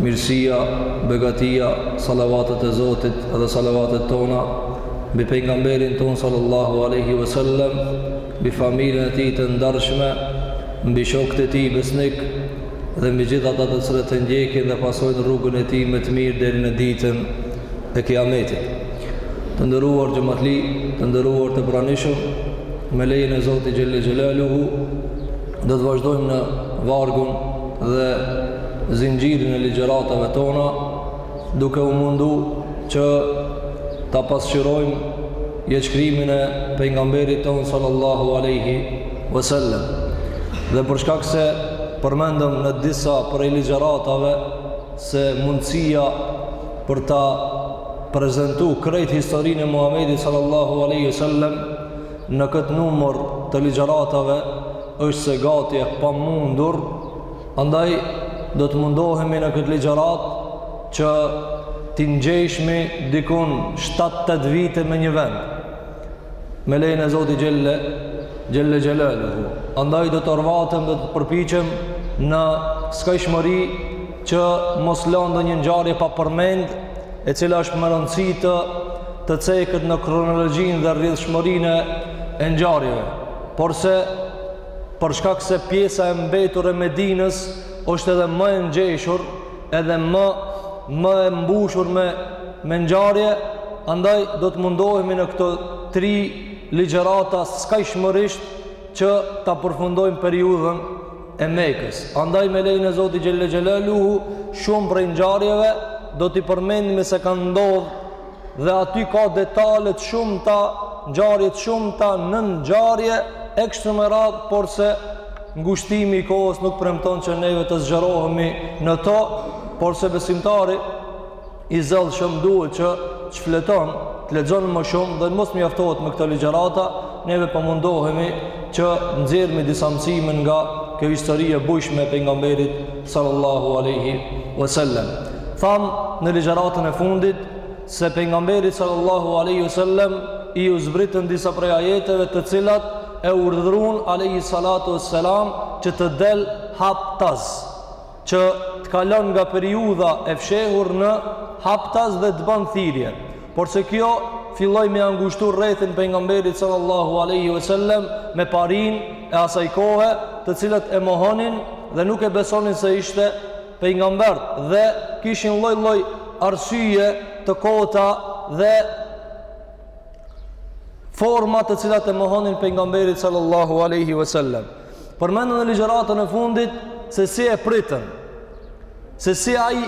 Mirësia, begatia, salavatet e Zotit dhe salavatet tona mbi pejgamberin tonë sallallahu alaihi wasallam, mbi familjen e tij të ndershme, mbi shokët e tij besnikë dhe mbi gjithë ata të cilët e ndjekin dhe pasojnë rrugën e tij me të mirë deri në ditën e Kiametit. Të nderuar xhamatli, të nderuar të pranishëm, me lejen e Zotit xhelle xhelaluhu, Do të vazhdojmë në vargun dhe zinxhirin e ligjëratave tona duke u mundu që ta pasqyrojmë jetëshkrimin e pejgamberit tonë sallallahu alaihi wasallam. Dhe për shkak se përmendëm në disa prej ligjëratave se mundësia për ta prezentu krejt historinë e Muhamedit sallallahu alaihi wasallam Në këtë numër të ligjëratave është pse gati e pamundur, andaj do të mundohemi në këtë ligjërat që t'i ngjeshmi dikun 7-8 vite me një vend. Me lejen e Zotit xhelle xhelaluhu, andaj do të orvatem dhe të përpiqem në skajshmëri që mos lë ndonjë ngjarje pa përmend e cila është me rëndësi të të ceket në kronologjinë dhe rrjedhshmërinë e ngjarjeve. Porse për shkak se pjesa e mbetur e Medinës është edhe më e ngjeshur, edhe më e mbushur me me ngjarje, andaj do të mundohemi në këto tri ligjërata skajshmërisht që ta përfundojmë periudhën e Mekës. Andaj me lejen e Zotit xhelle xhelaluhu, shumë prej ngjarjeve do t'i përmendmi se kanë ndodhë dhe aty ka detale të shumta, ngjarje të shumta, nënngjarje e kështu me radhë, porse ngushtimi i kohës nuk premton që neve të zgjerohemi në to, porse besimtari i zellshëm duhet që të shfleton të lexon më shumë dhe mos mjaftohet me këto ligjërata neve po mundohemi që t'nxjerrmi disa mësime nga kjo histori e bujshme e pejgamberit sallallahu alaihi wasallam thamë në ligjëratën e fundit se pejgamberi sallallahu alaihi wasallam iu zbritën disa prej ajeteve të cilat e urdhëruan alaihi salatu wassalam që të del haptas që të kalon nga periudha e fshehur në haptas dhe të bën thirrje, porse kjo filloi me ia ngushtu rrethin pejgamberit sallallahu alaihi wasallam me parinë e asaj kohe, të cilët e mohonin dhe nuk e besonin se ishte pejgamber dhe kishin lloj-lloj arsye të kota dhe forma të cilat e mohonin pejgamberin sallallahu alaihi wasallam. Përmendëm në ligjëratën e fundit se si e pritën, se si ai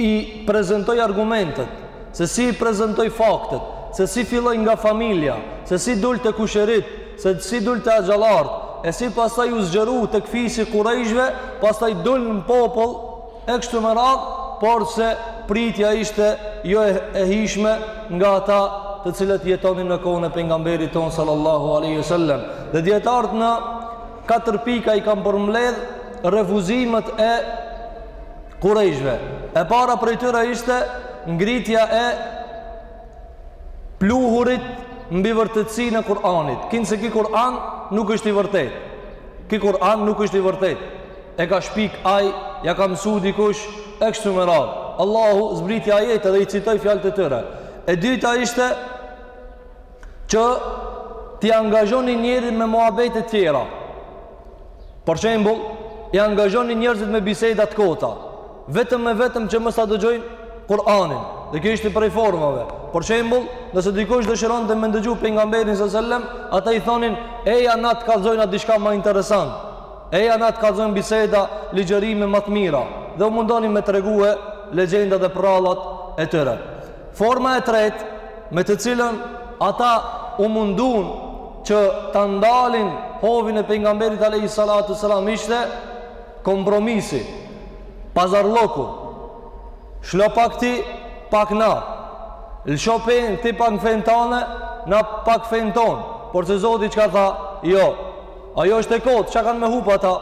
i prezantoi argumentet, se si i prezantoi faktet, se si filloi nga familja, se si dul te kushërit, se si dul te axhallarët, e si pastaj u zgjeru tek fisi kurejshve, pastaj dul në popull, E kështu me radhë, por se pritja ishte jo e, e hijshme nga ata të cilët jetonin në kohën e pejgamberit tonë sallallahu alaihi wasallam. Dhe dijetarët në katër pika i kanë përmbledh refuzimet e kurejshve. E para prej tyre ishte ngritja e pluhurit mbi vërtetësinë e Kur'anit. Kinse ki Kur'an nuk është i vërtetë. Ki Kur'an nuk është i vërtetë. e ka shpik ai, ja ka mësu dikush, e kështu me radhë. Allahu zbriti ajete dhe i citoi fjalët e tyre. E dyta ishte që t'i angazhonin njerëzit me muhabete tjera. Për shembull, i angazhonin njerëzit me biseda të kota, vetëm me vetëm që mos ta dëgjojnë Kur'anin. Dhe kjo ishte prej formave. Për shembull, nëse dikush dëshironte me dëgju pejgamberin sallallahu alajhi wasallam, ata i thonin, "Eja na të kallzojna diçka ma interesante." Eja na të kallzojmë biseda ligjërime ma të mira dhe u mundonin me tregu legjendat dhe përrallat e tyre. Forma e tretë me të cilën ata u munduan që ta ndalin hovin e pejgamberit alejhi salatu selam ishte kompromisi, pazarllëku, lsho pak ti, pak na, lësho fenë ti pak fenë tane, na pak fenë tonë, por se Zoti çka tha, jo, Ajo është e kotë, çka kanë me hup ata?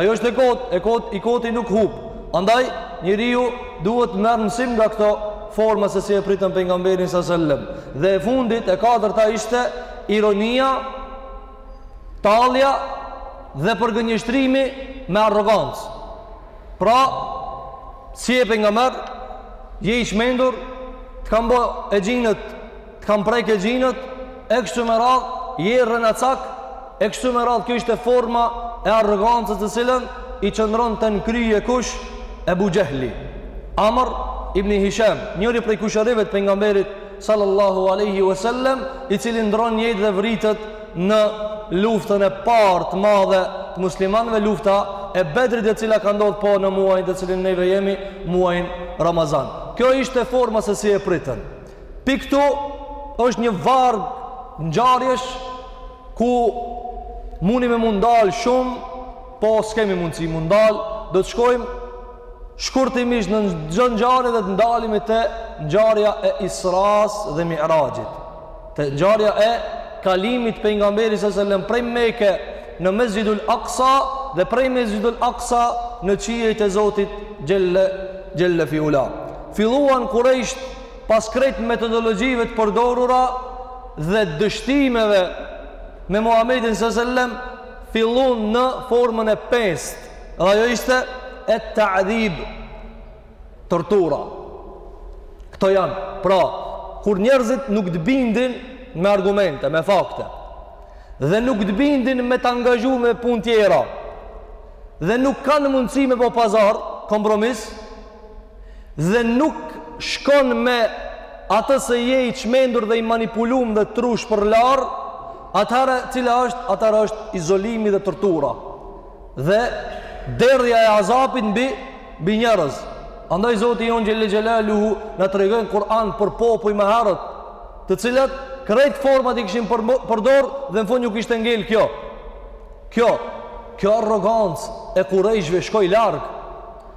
Ajo është e kotë, e kotë, i koti nuk hup. Andaj, njeriu duhet të marrë mësim nga këto forma se si e pritën pejgamberin salallahu alejhi selem. Dhe e fundit, e katërta ishte ironia, tallja dhe përgënjeshtrimi me arrogancë. Pra, s'je pejgamber, je i çmendur, të kanë bo xhinët Të kanë prekë xhinët, e kështu me radhë, je rrenacak, e kështu me radhë, kjo ishte forma e arrogancës së cilës i qëndronte në kryje kush, Ebu Xhehli. Amr ibn Hisham, njëri prej kushërive të pejgamberit sallallahu aleyhi wa sallem, i cili ndrron jetë dhe vritet në luftën e parë të madhe të muslimanëve lufta e Bedrit e cila ka ndodh po në muajin të cilin neve jemi muajin Ramazan. Kjo ishte forma se si e pritën. Pikëtu është një varg ngjarjesh ku munemi m'u ndal shumë, po s'kemi mundësi m'u ndal, do të shkojmë shkurtimisht në çdo ngjarje dhe të ndalemi te ngjarja e Isras dhe Mi'raxhit. Te ngjarja e kalimit të pejgamberit sallallahu alajhi wasallam prej Meke në Mesxhidul Aksa dhe prej Mesxhidul Aksa në qiejt e Zotit xhelle xhelle fi ula. Filluan kurejsht pas krejt metodologjive të përdorura dhe dështimeve me Muhammedin së sellem fillun në formën e pestë dhe ajo ishte et-ta'dhib tortura këto janë pra kur njerëzit nuk të bindin me argumente, me fakte dhe nuk të bindin me të angazhu me punë tjera dhe nuk kanë mundësi me bo pazar kompromis dhe nuk shkon me atë se je i çmendur dhe i manipulum dhe trushpërlarë, atëherë cila është, atëherë është izolimi dhe tortura. Dhe derdhja e azapit mbi mbi njerëz. Andaj Zoti jonë Xhele Xhelaluhu na tregon n'Kur'an për popuj më herët, të cilët krejt format i kishin përdor dhe në fund ju kishte ngel kjo. Kjo, kjo arrogancë e kurejshve shkoi larg.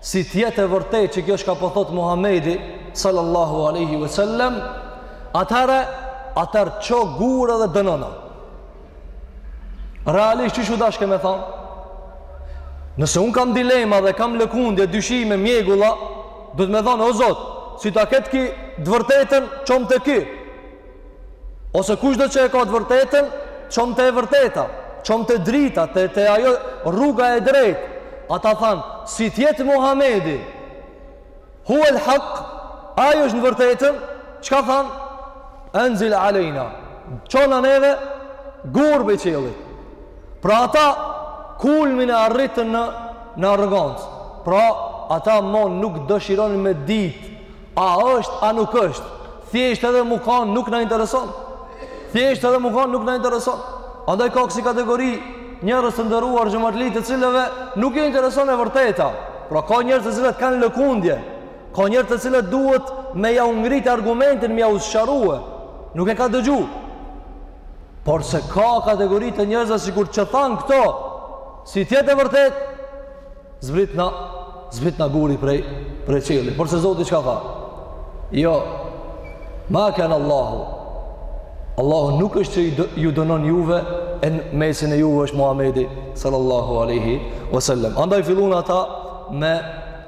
Si të jetë e vërtetë që kjo çka po thotë Muhamedi sallallahu alaihi wasallam, atëherë atëherë ço gurë dhe dënona. Realisht qysh u dashke me thanë? Nëse unë kam dilema dhe kam lëkundje, dyshime, mjegulla, duhet me thanë o Zot, si ta ketë ky të vërtetën çom të ky. Ose kushdo që e ka të vërtetën, çom te e vërteta, çom te drita, te te ajo rruga e drejtë. Ata than, si të jetë Muhamedi? Huel hak, ai është në vërtetën? Çka than? Enzil alejna. Çona neve gurë pi qiellit. Pra ata kulmin e arritën në në arrogancë. Pra ata mo nuk dëshironin me ditë A është, a nuk është, thjesht edhe m'u kanë nuk na intereson. Thjesht edhe m'u kanë nuk na intereson. Andaj ka kësi kategori njerëz të nderuar xhematli të cilëve nuk i intereson e vërteta. Pra ka njerëz të cilët kanë lëkundje. Ka njerëz të cilët duhet me jau ngrit argumentin, me jau sqarue. Nuk e ka dëgju. Porse ka kategori të njerëzve sikur që thanë këto, si t'jetë e vërtetë, Zbritna, zbritna gurë prej, prej qielli. Porse Zoti çka tha? Jo, ma kan Allahu. Allahu nuk është që ju, ju dënon juve, e në mesin e juve është Muhamedi, sallallahu aleyhi wasallam. Andaj fillun ata me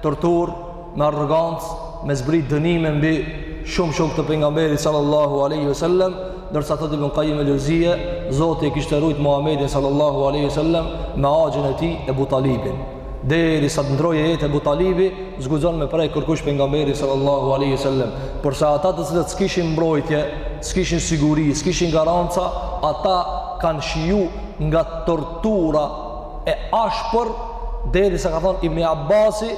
tortur, me arrogancë, me zbritë dënime mbi shumë shokë të pejgamberit sallallahu alaihi wasallam, ndërsa thotë Ibn Qayyim al-Xhevzije, Zoti e kishte rujt Muhamedin sallallahu alaihi wasallam me axhin e tij Ebu Talibin. Derisa ndrroi jetë Ebu Talibi, s'guxon me prek kërkush pejgamberin sallallahu alaihi wasallam. Porse ata të cilët s'kishin mbrojtje, s'kishin siguri, s'kishin garanca, ata kanë shiju nga tortura e ashpër derisa ka thonë Ibn Abbasi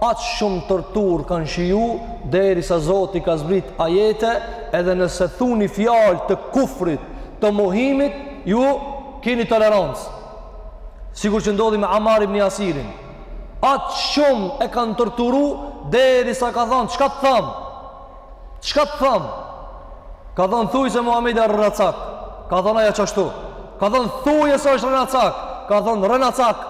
aq shumë torturë kanë shiju derisa Zoti ka zbrit ajete edhe nëse thuni fjalë të kufrit, të mohimit, ju keni tolerancë. Sikurqë ndodhi me Amar ibn Jasirin. Aq shumë e kanë torturu derisa ka thonë, çka të tham? Çka të tham? Ka thonë thuj se Muhamedi a rrenacak. Ka thonë a qashtu. Ka thonë thuj se është rrenacak. Ka thonë rrenacak.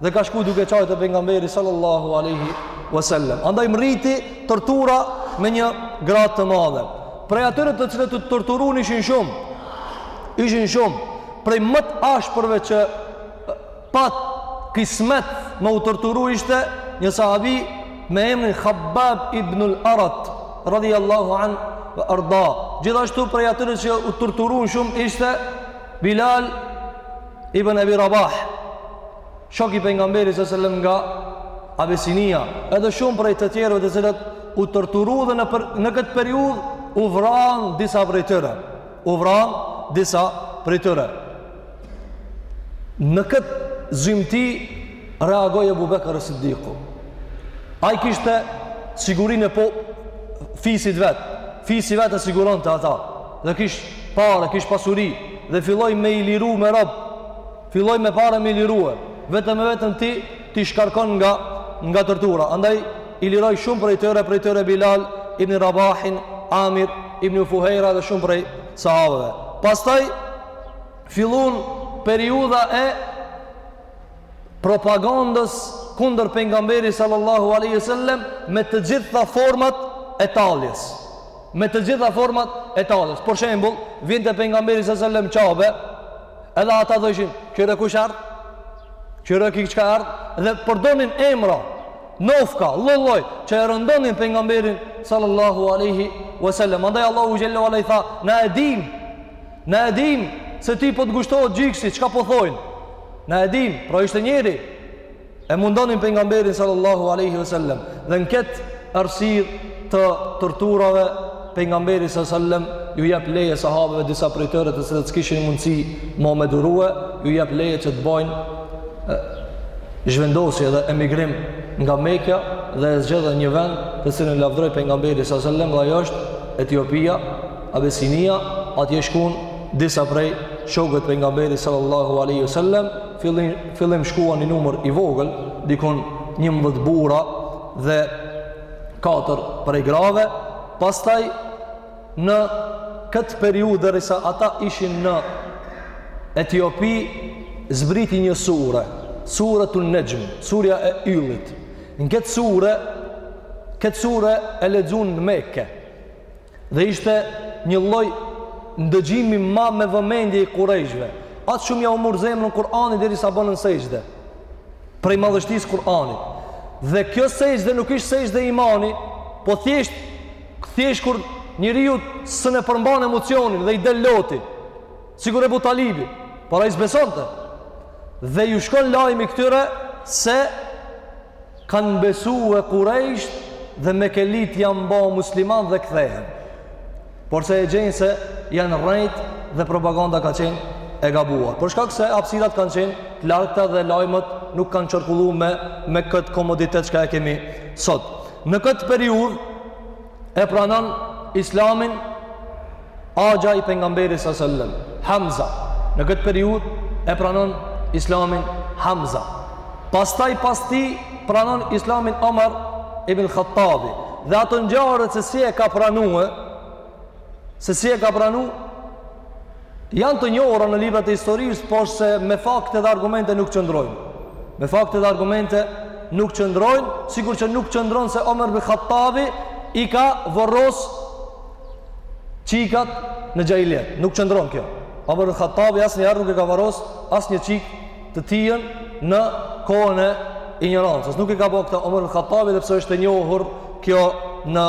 dhe ka shku duke qajt te pejgamberi sallallahu aleyhi wasallam andaj mrriti tortura me një gradë të madhe prej atyre të cilët u torturun ishin shumë ishin shumë prej më të ashpërve që pat kismet me u torturu ishte një sahabi me emrin Khabbab ibnul Arat radiallahu anhu ve erdah gjithashtu prej atyre që u torturun shumë ishte Bilal Ibn Ebi Rabah, shok i pejgamberit sallallahu alajhi wasallam nga Abisinia, edhe shumë prej të tjerëve të cilët u torturuan dhe nëpër, në këtë periudhë u vranë disa prej tyre. U vranë disa prej tyre. Në këtë zymti, reagoi Abu Bekr as-Siddiku. Ai kishte sigurinë prej fisit t'vet. Fisi i vet e siguronte ata. dhe kish pare, kish pasuri, dhe filloi me i liru me rob, filloi me pare me i lirue, vetëm e vetëm t'i, t'i shkarkon nga, nga tortura. Andaj, i liroi shumë prej tyre, prej tyre Bilal ibn Rabahin, Amir ibn Fuhejra dhe shumë prej sahabëve. Pastaj, fillon periudha e propagandës kundër pejgamberit sallallahu aleyhi wasallam me të gjitha format e talljes. Me të gjitha format e talljes. Për shembull, vinte pejgamberi sallallahu alaihi wasallam n'Qabe, edhe ata thoshin, "Kqyre kush erdh? Kqyre ki çka ardh?" Dhe përdonin emra, nofka, lloj-lloj, që e rëndonin pejgamberin sallallahu alaihi wasallam. Andaj Allahu xhel-le ve ala tha, "Na e dim, na e dim se ti po të ngushtohet gjoksi, çka po thojnë? Na e dim, pra ishte njeri E mundonin pejgamberin sallallahu alaihi wasallam dhe në këtë errësirë të torturave pejgamberi sallallahu alaihi wasallam ju jep leje sahabeve disa prej tyre të cilët s'kishin mundësi ma me durue, ju jep leje që të bëjnë zhvendosje dhe emigrim nga Mekja dhe e zgjedhin një vend të cilën lavdëroi pejgamberi sa selam dhe ajo është Etiopia, Abesinia, atje shkuan disa prej shokëve të pejgamberit sallallahu alaihi wasallam Fillim, fillim shkuan një numër i vogël, diku njëmbëdhjetë burra dhe katër prej grave, pastaj në këtë periudhë derisa ata ishin në Etiopi, zbriti një sure, suretu Nexhm, surja e yllit. Në këtë sure, këtë sure e lexon në Meke, Dhe ishte një lloj ndëgjimi ma me vëmendje i kurejshëve. Aq shumë jau mur zemrën Kur'ani derisa bënë në sexhde. Prej madhështisë së Kur'anit. Dhe kjo sexhde nuk ishte sexhde imani, po thjesht thjesht kur njeriu s'e ne përmban emocionin dhe i del loti. Sikur Ebu Talibi, por ai s'besonte. Dhe ju shkon lajmi këtyre se kanë besue kurejshët dhe mekelitë janë ba musliman dhe kthehen. Por se e gjejnë se janë rrejt dhe propaganda ka qenë e gabuar. Për shkak se hapësirat kanë qenë të largëta dhe lajmet nuk kanë qarkullu me, me këtë komoditet çka e kemi sot. Në këtë periudhë, E pranon islamin axha i pejgamberit sa selam, Hamza. Në këtë periudhë e pranon islamin Hamza. Pastaj pas tij pranon islamin Omar ibn Khattabi. Dhe ato ngjarjet se si e ka pranue, se si e ka pranue, Janë të njohura në librat e historisë, por se me fakte dhe argumente nuk qëndrojnë. Me fakte dhe argumente nuk qëndrojnë, sikur që nuk qëndron se Omer bin Khattabi i ka vorros çikat në xhahilijet. Nuk qëndron kjo. Omer bin Khattabi asnjëherë nuk e ka vorros asnjë çikë të tijën në kohën e injorancës. Nuk e ka bo këtë Omer bin Khattabi edhe pse është e njohur kjo në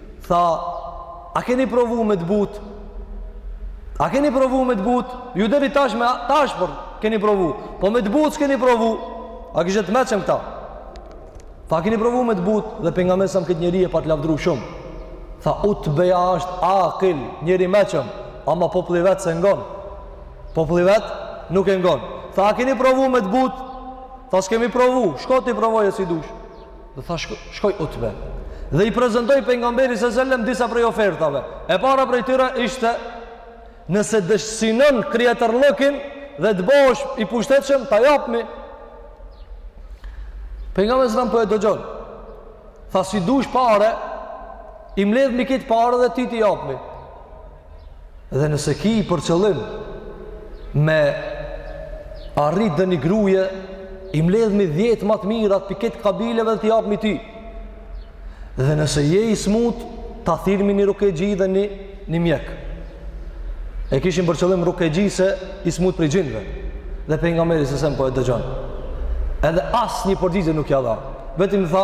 Tha, a keni provu me të butë? A keni provu me të butë? Ju deri tash me t'ashpër keni provu. Po me të butë s'keni provu. A kishte të meçëm këta? Tha, a keni provu me të butë? Dhe pejgamberi sa selam këtë njeri e pat lavdru shumë. Tha, Utbeja është akil, njeri i meçëm, ama populli i vet s'e ngon. Populli i vet nuk e ngon. Tha, a keni provu me të butë? Tha, s'kemi provu. Shko ti provoje si dush. Dhe tha shko, shkoi Utbe. Dhe i prezentoi pejgamberit se selam disa prej ofertave. E para prej tyre ishte nëse dëshiron kryetarllëkin dhe të bohesh i pushtetshëm ta japmi. Pejgamberi se selam po e dëgjon. Tha si dush pare, i mledhmi këto pare dhe ty t'i japmi. Dhe nëse ki për qëllim me arrit dhe një gruje, i mledhmi dhjetë ma të mirat prej kejt kabileve dhe t'i japmi ty. Dhe nëse je i smut, ta thirrmi një rukexhi dhe një, një mjek. E kishim për qëllim rukexhi se i smut prej xhinve. Dhe pejgamberi se selam po e dëgjon. Edhe asnjë përgjigje nuk ja dha. Vetëm tha,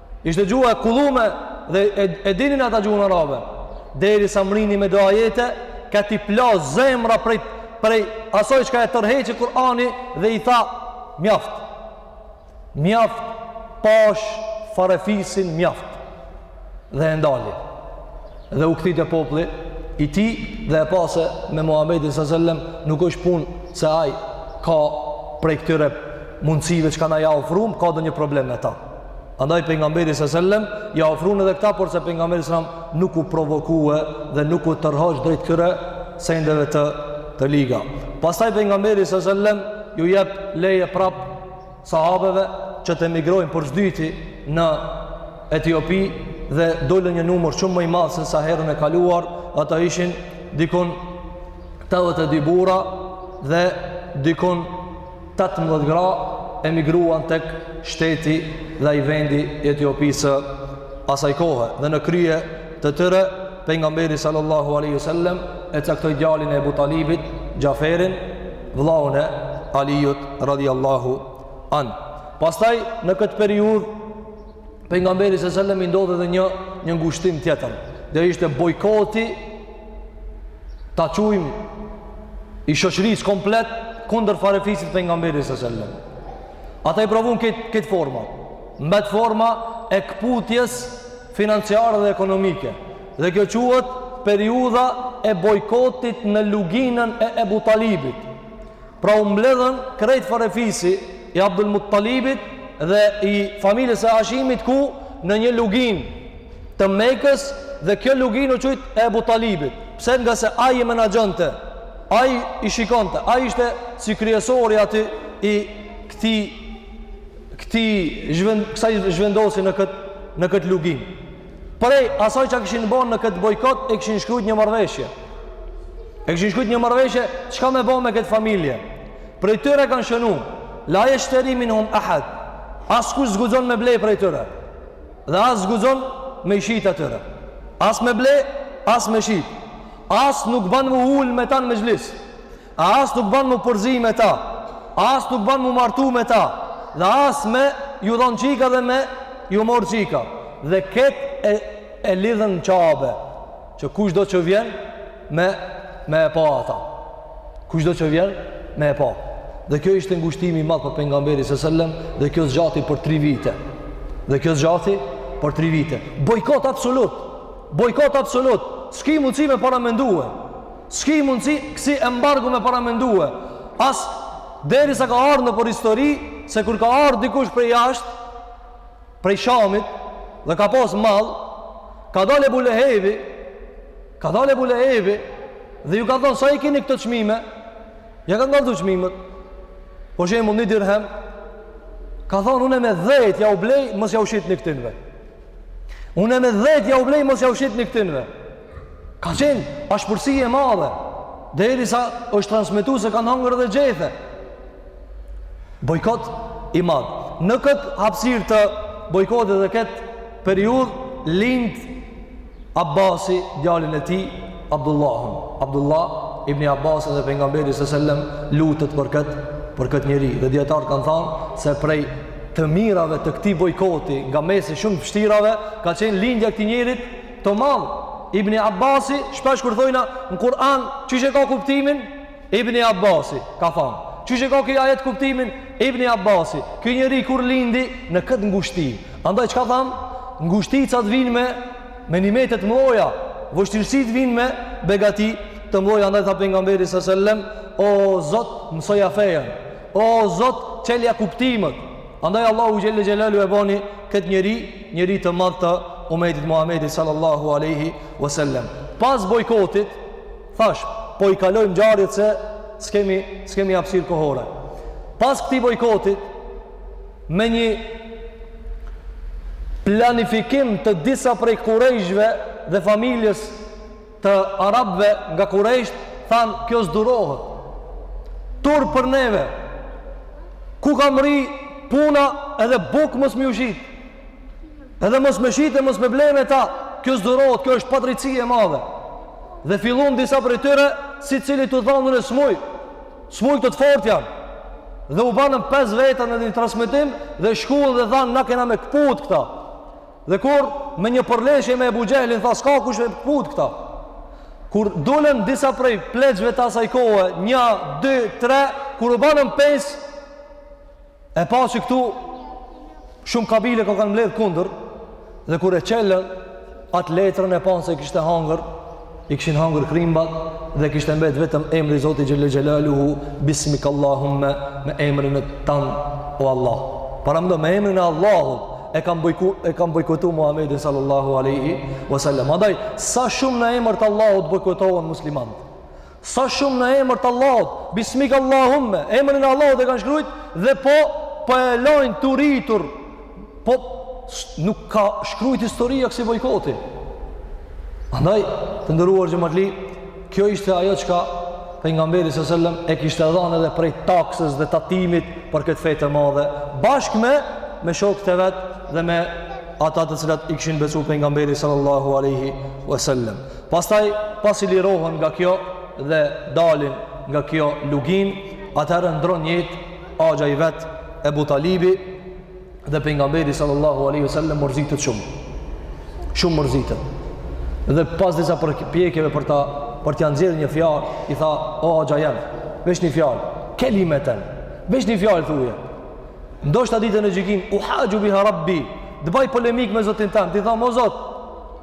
Ishte gjuha e kullume dhe e, e dinin ata gjuhën arabe. Derisa mrrini me do ajete, ka t'i plas zemra prej, prej asoj çka e tërheqke Kur'ani dhe i tha, mjaft, mjaft, pash farefisin, mjaft, dhe e ndali. Dhe u kthy te populli i tij dhe e pase me Muhammedin se selam nuk është punë se ai ka prej këtyre mundësive çka na ja ofrum, ka ndonjë problem me ta. Andaj pejgamberit sa selam ja ofruan edhe këta por se pejgamberi sa selam nuk u provokua dhe nuk u tërhoq drejt këtyre sendeve të të liga. Pastaj pejgamberi sa selam ju jep leje prap sahabeve që të emigrojnë për së dyti në Etiopi dhe dolën një numër shumë më i madh se sa herën e kaluar, ata ishin dikon 82 burra dhe dikon Tetëmbëdhjetë gra emigruan tek shteti dhe ai vendi i Etiopisë së asaj kohe dhe në krye të tyre pejgamberi sallallahu alaihi wasallam e caktoi djalin e Ebu Talibit, Xhaferin, vëllaun e Aliut radhiyallahu anh. Pastaj në këtë periudhë pejgamberit se selam i ndodhi edhe një një ngushtim tjetër. Dhe ishte bojkoti ta quajm i shoqërisë komplet kundër farefisit të pejgamberit se selam. Ata i provun kejt kejt format. Mbet forma e këputjes financiare dhe ekonomike. Dhe kjo quhet periudha e bojkotit në luginën e Ebu Talibit. Pra u mbledhën krejt farefisi i Abdul Muttalibit dhe i familjes së Hashimit ku në një luginë të Mekës dhe kjo luginë u qujt e Ebu Talibit. Pse, ngase ai e menaxhonte, ai i shikonte, ai ishte si kryesori aty i këtij këtij zhvend, kësaj zhvendosje në këtë në këtë luginë. Prej asaj çka kishin bërë në këtë bojkot e kishin shkruajt një marrëveshje. E kishin shkruajt një marrëveshje çka me bon me këtë familje. Prej tyre kanë shënu, la jeshteri minhum ahad. Askush s'guxon me blej prej tyre. Dhe as s'guxon me i shit atyre. As me blej, as me shit. As nuk ban me u ul me ta n'mexhlis. A as nuk ban mu përzi me ta, a as nuk ban mu martu me ta, dhe as me ju dhon çika dhe me ju mor çika. Dhe ketë e, e lidhën në Qabe, që kushdo që vjen me, me e pa ata. Kushdo që vjen me e pa. Dhe kjo ishte ngushtim i madh për pejgamberin sallallahu alajhi wasallam, dhe kjo zgjati për tri vite. Dhe kjo zgjati për tri vite. Bojkot absolut, bojkot absolut, s'ki mundësi me paramendue. S'ki mundësi kësi embargo me paramendue, as derisa ka ardhë nëpër histori, se kur ka ardhë dikush prej jashtë, prej Shamit, dhe ka pas mall, ka dalë Ebu Lehebi, ka dalë Ebu Lehebi, dhe ju ka thonë, sa i keni këto çmime? Ja ka ngaldu çmimet. Po shembull, një dirhem, ka thonë, une me dhet jau blej, mos jau shitni këtynve. Une me dhet jau blej, mos jau shitni këtynve. Ka qenë ashpërsi e madhe, derisa është transmetu se kanë hangër dhe gjethe. Bojkot i madh. Në këtë hapsirë të bojkotit dhe këtë periudhë, lind Abasi, djalin e tij, Abdullahun. Abdullah ibni Abasin dhe pejgamberi sallallahu alajhi wasallam lutet për këtë, për këtë njeri. Dhe dijetarët kanë thanë se prej të mirave të këtij bojkoti nga mesi i shumë vështirave, ka qenë lindja e këtij njerit të madh Ibn Abbasi shpesh kur thojna në Kur'an qysh e ka kuptimin Ibn Abbasi ka thanë qysh e ka ky ajet kuptimin Ibn Abbasi ky njeri kur lindi në këtë ngushti andaj çka tham ngushticat vijnë me me nimete të mëdha vështirësitë vijnë me begati të mëdha andaj tha pejgamberi sallallahu alajhi wasallam o zot mësoja fejen o zot çelja kuptimet Andaj Allahu xhelle xhelalu e boni këtë njeri, njeri të madh të umetit Muhamedit sallallahu alaihi wasallam. Pas bojkotit, thash, po i kalojmë ngjarjet se s'kemi s'kemi hapësirë kohore. Pas këtij bojkotit me një planifikim të disa prej kurejshve dhe familjes të arabëve nga kurejsht thanë kjo s'durohet turp për neve ku ka mrri puna edhe bukë mos me ju shit edhe mos me shit e mos me ble me ta kjo s'durohet kjo është padrejtësi e madhe dhe fillun disa prej tyre secili tu thanë une s'muj s'muj këta të fort janë dhe u banën 5 veta në një transmetim dhe shkuën dhe thanë na kena me këput këta Dhe kur me një përleshje me Ebu Xhehlin tha s'ka kush me kput këta. Kur dolën disa prej pleqve të asaj kohe, një, dy, tre, kur u banën pesë, e pa që këtu shumë kabile ka kanë mbledh kundër, dhe kur e çelën atë letrën e panë se kishte hangër, i kishin hangër krimbat dhe kishte mbet vetëm emri i Zotit xhele xhelaluhu bismik Allahumme me emrin e tan o Allah paramendo me emrin e Allahut e kanë bojku, e kanë bojkotu Muhammedin sallallahu aleyhi wasallam andaj sa shumë në emër të Allahut bojkotohen muslimant Sa shumë në emër të Allahut, bismik Allahumme, emrin e Allahut e kanë shkrujt dhe po po e lajnë t'uritur. Po nuk ka shkrujt historia kësi bojkoti. Andaj, të nderuar xhematli, kjo ishte ajo çka pejgamberi sa selem e kishte dhanë edhe prej taksës dhe tatimit për këtë fe të madhe, bashkë me, me shokët e vet dhe me ata të cilat i kishin besu pejgamberit sallallahu aleyhi wa sallam. Pastaj pasi lirohen nga kjo dhe dalin nga kjo luginë, atëherë ndron jetë axha i vet Ebu Talibi dhe pejgamberi sallallahu alaihi wasallam mërzitet shumë. Shumë mërzitet. Dhe pas disa përpjekjeve për ta për t'ia nxjerrë një fjalë, i tha o axha jem, veç një fjalë, kelimeten. Veç një fjalë thuje. Ndoshta ditën e gjykimit uhaxhu biha rabbi, të baj polemikë me Zotin tem, t'i tham o Zot,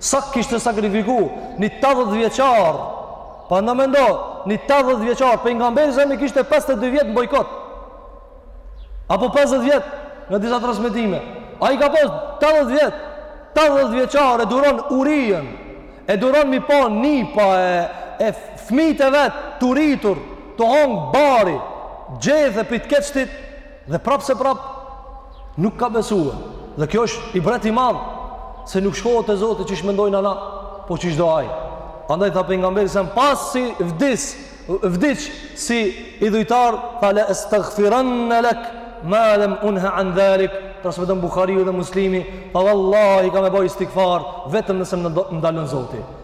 Sa kishte sakrifiku një tetëdhetëvjeçar, paramendo, një tetëdhetëvjeçar, pejgamberi selem i kishte 52 vjet në bojkot, apo 50 vjet në disa transmetime, ai ka pas tetëdhetë vjet, tetëdhetëvjeçar e duron urien, e duron mi pa nipat e, e fmit e vet t'uritur, tu hongër bari, gjethe për të keqëtit, Dhe prapë se prapë nuk ka besuar. Dhe kjo është ibret i madh se nuk shkohet te Zoti qysh mendojna na, po qysh do ai. Andaj tha pejgamberi selem pasi vdis, vdiq si idhujtar, tha la astaghfiran lak ma lam unha an dhalik. Transmeton Buhariu dhe Muslimi, tha vallahi kam me ba istighfar vetëm nëse më ndalon Zoti.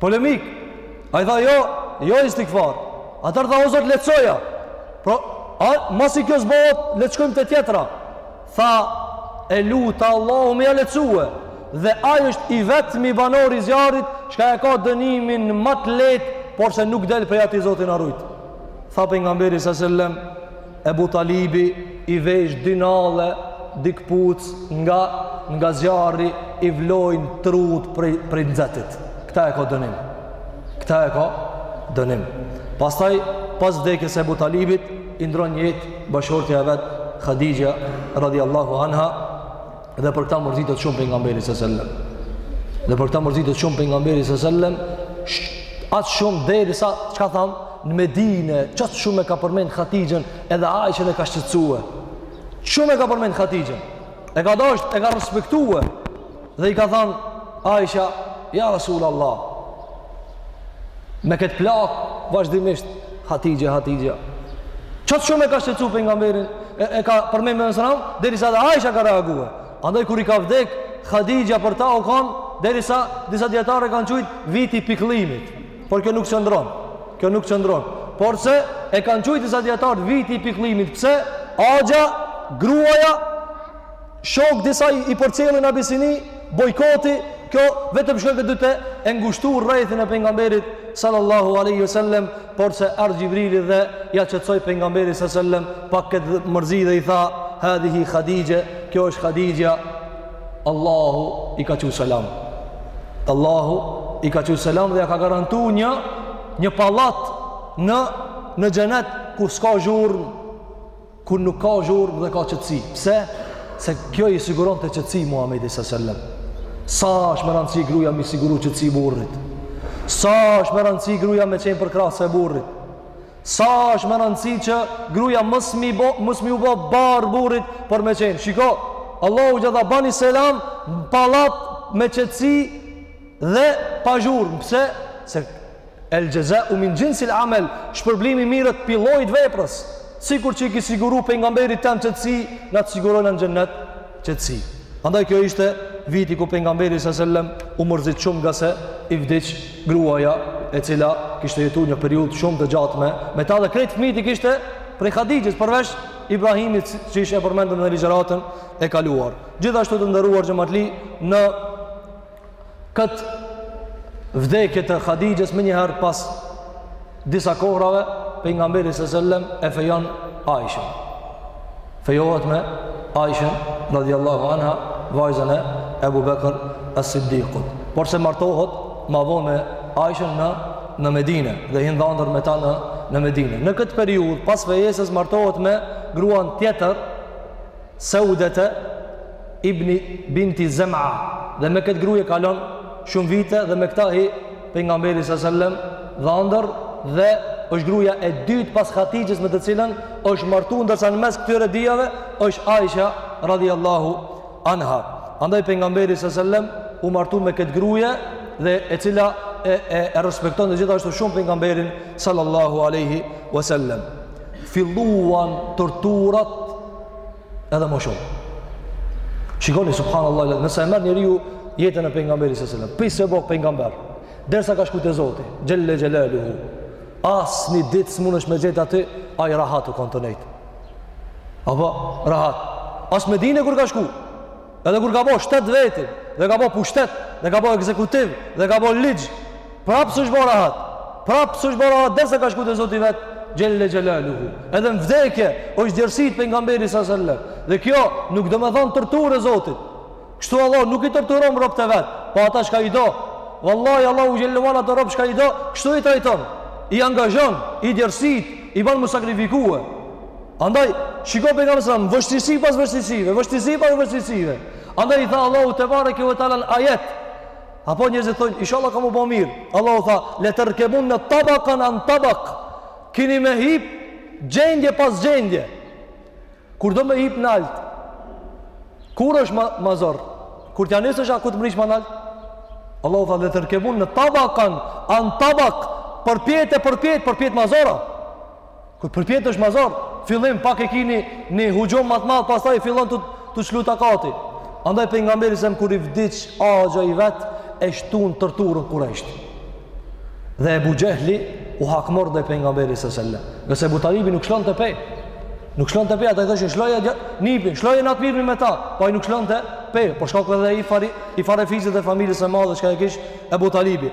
Polemikë. Ai tha jo, jo istigfar. Atëherë tha o Zot lehtësoja. Pro, a, masi kjo s'bohet, le të shkojmë te tjetra. Tha, e luta Allahun me ja lehtësue. Dhe ai është i vetmi banor i zjarrit, çka e ka dënimin ma të lehtë, porse nuk del prej atij, Zoti na rujt. Tha pejgamberi sa sellem, Ebu Talibi i vesh dy nalle, dy këpucë nga nga zjarri i vlojnë trutë prej, prej nxehtit. Këta e ka dënim. Këta e ka dënim. Pastaj, pas vdekjes së Ebu Talibit, i ndron jetë bashkëshortja e vet Hadixhja radiallahu anha Dhe për këta mërzitet shumë pejgamberi sallallahu alaihi wasallam. Dhe për këta mërzitet shumë pejgamberi sallallahu alaihi wasallam. Atë shumë deri sa çka tham në Medinë, qat shumë ka përmend Hatixhen, edhe Aishen e ka shqetësue. Shumë e ka përmend Hatixhen. E ka dasht, e ka respektue. Dhe i ka than Aisha, ja Rasulullah, Me këtë plak, vazhdimisht, Hatixhja, Hatixhja. Qat shumë e ka shqetësu pejgamberin, e, e ka përmejnë me nësëram, derisa edhe Aisha ka reague. Andaj, kur i ka vdek Hatixhja për ta u kanë, derisa disa dijetarë e kanë qujt viti i pikëllimit. Por kjo nuk qëndron. Kjo nuk qëndron. Porse e kanë qujt disa dijetarë viti i pikëllimit. Pse? Axha, gruaja, Shokë disa i përcjellin Abisini bojkoti, kjo vetëm shkoi tu e ngushtu rrethin e pejgamberit sallallahu alaihi wasallam, porse erdh Xhibrili dhe ia qetësoi pejgamberit sallallahu alaihi pak këtë mërzi dhe i tha hadhihi Hadixhe, kjo është Hadixhja. Allahu i ka çu selam. Allahu i ka çu selam dhe ia ka garantu një një pallat në në xhenet ku s'ka zhurmë ku nuk ka zhurmë dhe ka qetësi. Pse? Se kjo i siguronte qetësi Muhammedit sellem. Sa është me randësi gruja m'i siguru qetësi burrit? Sa është me randësi gruja me qenë përkrahëse e burrit? Sa është me randësi që gruja mos m'i, bo, mos m'iu bo barrë burrit por me qenë? Shiko, Allahu që dha bani selam në pallat me qetësi dhe pa zhurmë. Pse? Se El jaza'u min jinsil amal, shpërblimi i mirë është pi llojit të veprës. Sikur që i ki siguru pejgamberit tem qetësi, na të sigurojnë në xhenet qetësi. Andaj ky ishte viti ku pejgamberi sa selam u mërzit shumë ngase i vdiq gruaja e cila kishte jetu një periudhë shumë të gjatë me me ta dhe krejt fëmijët i kishte prej Hadixhes përveç Ibrahimit që e përmendëm në ligjëratën e kaluar. Gjithashtu të nderuar xhematli në këtë vdekje të Hadixhes menjëherë pas disa kohrave pejgamberi së sellem e fejon Aishen fejohet me Aishen radiallahu anha vajzën e Ebu Bekër es Siddikut porse martohet ma vonë me Aishen në, në Medine dhe hin dhandër me ta në, në Medine në këtë periudhë pas fejesës martohet me gruen tjetër Seudete ibni binti Zem'a dhe me këtë gruje kalon shumë vite dhe me këta hin pejgamberi së sellem dhandër dhe është gruja e dytë pas Hatixhes me të cilën është martu ndërsa në mes këtyre dyjave është Aisha radhiallahu anha andaj pejgamberi së sellem u martu me këtë gruje dhe e cila e, e, e respektonte gjithashtu shumë pejgamberin sallallahu aleyhi wa sellem filluan torturat edhe më shumë. Shikoni, subhanallah, nëse e merr njeriu jetën e Pejgamberit s.a.s., pi se u bo pejgamber, dersa ka shku te Zoti, xhele xhelaluhu, asnjë ditë s'mundesh me gjet aty, ai rahat u kon tu nejt. Apo, rahat. As Medine kur ka shku. Edhe kur ka bo shtet t'vetin, dhe ka bo pushtet, dhe ka bo ekzekutiv, dhe ka bo ligj, prapë s'është bo rahat, prapë s'është bo rahat, dersa ka shku te Zoti vet, xhele xhelaluhu. Edhe në vdekje, është djersit Pejgamberi s.a.s. Dhe kjo nuk domethonë torturë e Zotit. Kështu Allah nuk i torturon robt e vet, po ata çka i do. Vallahi, Allahu xhele ve ala ata rob çka i do, kështu i trajton, i angazhon, i djersit, i ban m'u sakrifikue. Andaj, shiko Pejgamberi s.a.s., vështirësi pas vështirësive, vështirësi pas vështirësive. Andaj i tha Allahu tebareke ve teala në ajet. Apo njerëzit thonë, ishallah ka m'u bo mirë. Allahu tha, le terkebunne tabekan an tabek. Kini me hip gjendje pas gjendje. Kur do me hip nalt, kur është ma, ma zor? Kur t'ja nisësh a kur të mrrish ma nalt? Allahu tha, le terkebunne tabekan an tabek. Përpjetë, përpjetë, përpjetë ma zorë. Kur përpjetë është ma zor, fillim pak e kini një huxhum ma të madh, pastaj fillon të, tu t'shlu takati. Andaj Pejgamberi s.a.s., kur i vdiq axha i vet, e shtun torturën kurejshët. Dhe Ebu Xhehli u hakmor ndaj Pejgamberit s.a.s. Se Ebu Talibi nuk shlonte pe, nuk shlonte pe, ata i thoshin, shloje nipin, shloje na t'mirremi me ta, po ai nuk shlonte pe, për shkak edhe i, fare, i farefisit dhe familjes e madhe, çka e kish Ebu Talibi.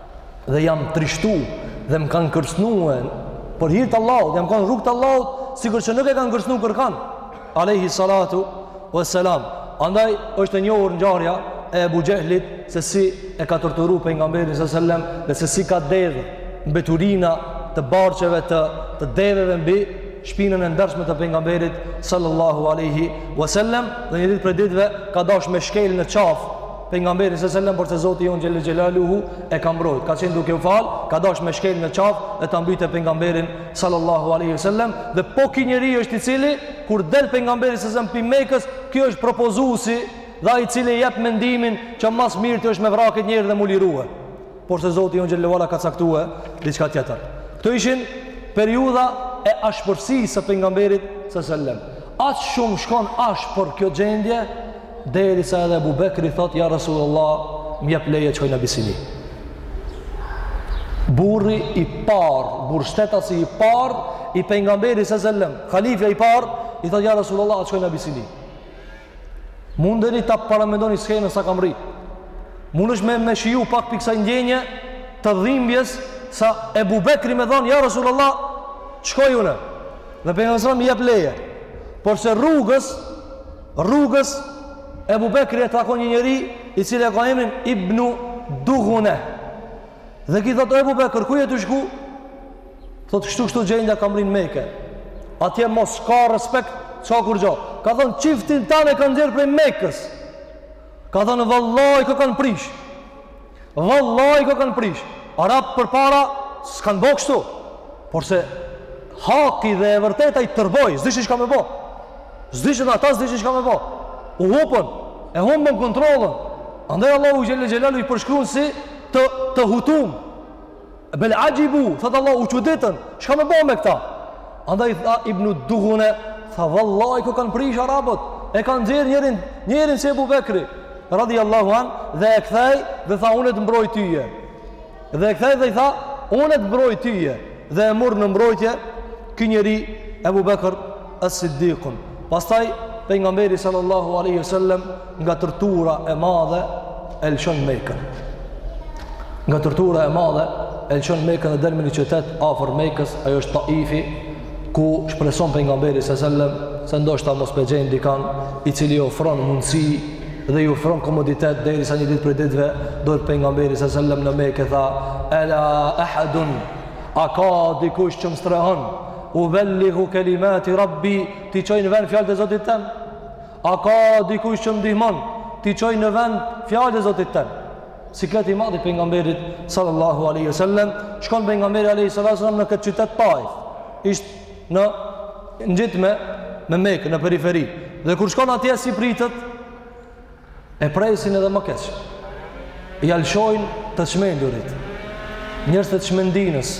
dhe jam trishtu dhe më kanë kërcënue për hir të Allahut, jam kanë rrugë të Allahut, sikur që nuk e kanë kërcënu kërkan, alejhi salatu ve selam. Andaj është e njohur ngjarja e Ebu Xhehlit se si e ka torturu Pejgamberin s.a.s. dhe se si ka derdh mbeturina të barqeve të, të deveve mbi shpinën e ndershme të Pejgamberit sallallahu aleyhi wasallam dhe një ditë prej ditëve ka dash me shkel në qafë Pejgamberin s.a.s. por se Zoti jonë xhele xhelaluhu e ka mbrojt, ka qenë duke u falë, ka dash me shkel në qafë dhe ta mbyte Pejgamberin sallallahu aleyhi sallem dhe po ky njeri është i cili, kur del Pejgamberi s.a.s. pi Mekës, ky është propozusi dhe ai i cili jep mendimin që ma s'mirti është me vra ket njeri dhe m'u lirue. Por se Zoti jonë xhele ve ala ka caktue diçka tjetër. Këto ishin periudha e ashpërsisë së Pejgamberit sallallahu aleyhi sallem. Aq shumë shkon ashpër kjo gjendje, Derisa edhe Ebu Bekri thot, ja Rasulullah, më jep leje t'shkoj n'Abisini. Burri i parë, burrështetasi i parë, i pejgamberit a.s. selem, halifja i parë, i thot, ja Rasulullah, a t'shkoj n'Abisini. Mundeni ta paramendoni skenën sa ka mrri. Mundesh me, me shiju pak prej kësaj ndjenje të dhimbjes sa Ebu Bekri me thonë, ja Rasulullah, t'shkoj une. Dhe pejgamberi a.s. selem, i jep leje. Porse rrugës, Rrugës, Ebu Bekri e takon një njeri i cili e ka emrin Ibnu Dugune. Dhe ky i thotë, Ebu Bekër, ku je tu shku? Thotë, kështu kështu gjendja ka mrri në Meke. Atje më s'ka respekt, s'ka kurgjo. Ka thonë, çfar, tyn a t'kanë nxjerrë prej Mekës. Ka thonë, vallaj, kokan prish. Vallai kokan prish. Arabt përpara s'kan bo kështu. Porse haki dhe e vërteta i tërboi, s'dishin çka me bo. S'dishin ata s'dishin çka me bo. U hupën, e humbën kontrollën. Andaj Allahu xhel-le xhelaluhu i përshkrun si të, të hutum. Bel axhibu, thotë Allah, u çuditën, çka me bo me këta? Andaj tha Ibnu Dugune, tha vallaj kokan prish arabët, e kanë nxjerrë njerin, njerin si Ebu Bekri, radiallahu anhu, dhe e ktheu dhe tha unë e të mbroj tyje. Dhe e ktheu dhe i tha unë e të mbroj tyje, dhe e murr në mbrojtje ky njeri Ebu Bekër, As-Siddiqun. Pastaj pejgamberi sallallahu alaihi wasallam nga tortura e madhe e lëshon Mekën. Nga tortura e madhe e lëshon Mekën dhe del në një qytet afër Mekës, ajo është Taifi, ku shpreson pejgamberi sallallahu alaihi wasallam se ndoshta mos pe gjen dikan i cili i ofron mundësi dhe i ofron komoditet derisa një ditë prej ditëve dol pejgamberi sallallahu alaihi wasallam në Mekë tha ela ehadun a ka dikush që më strehon Ubelighu kelimati rabbi t'i çoj në vend fjalët e Zotit tem. A ka dikush që m'ndihmon t'i çoj në vend fjalët e Zotit tëm? Siklet i madh i pejgamberit sallallahu alaihi wasallam, shkon pejgamberi alaihi salatu wasallam në këtë qytet Taif. Është në ngjitme me Mekë në periferi. Dhe kur shkon atje si pritet, e presin edhe më keq. Ia lëshojnë të çmendurit, njerëz të çmendinës,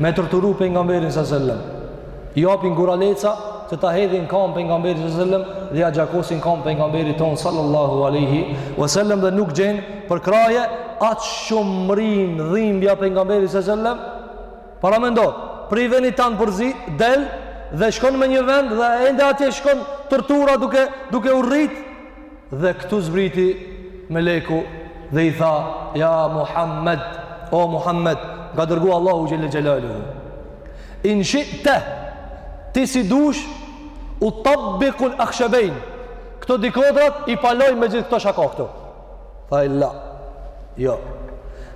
me e torturu pejgamberin a.s. selem. I japin guraleca që ta hedhin kah pejgamberi a.s. selem dhe ja gjakosin kambt pejgamberit ton sallallahu alaihi wasallam dhe nuk gjen përkrahje aq shumë mrin dhimbja pejgamberit a.s. selem Paramendo, prej vendit tanë përzi, del dhe shkon me një vend dhe ende atje shkon tortura duke, duke u rrit dhe këtu zbriti meleku dhe i tha ja Muhammed o Muhammed m'ka dërgu Allahu xhelle xhelaluhu in shi'te ti si dush utabbikul akhshebejn këto dy kodrat i paloj me gjithë këto çka ka këtu Tha la, jo.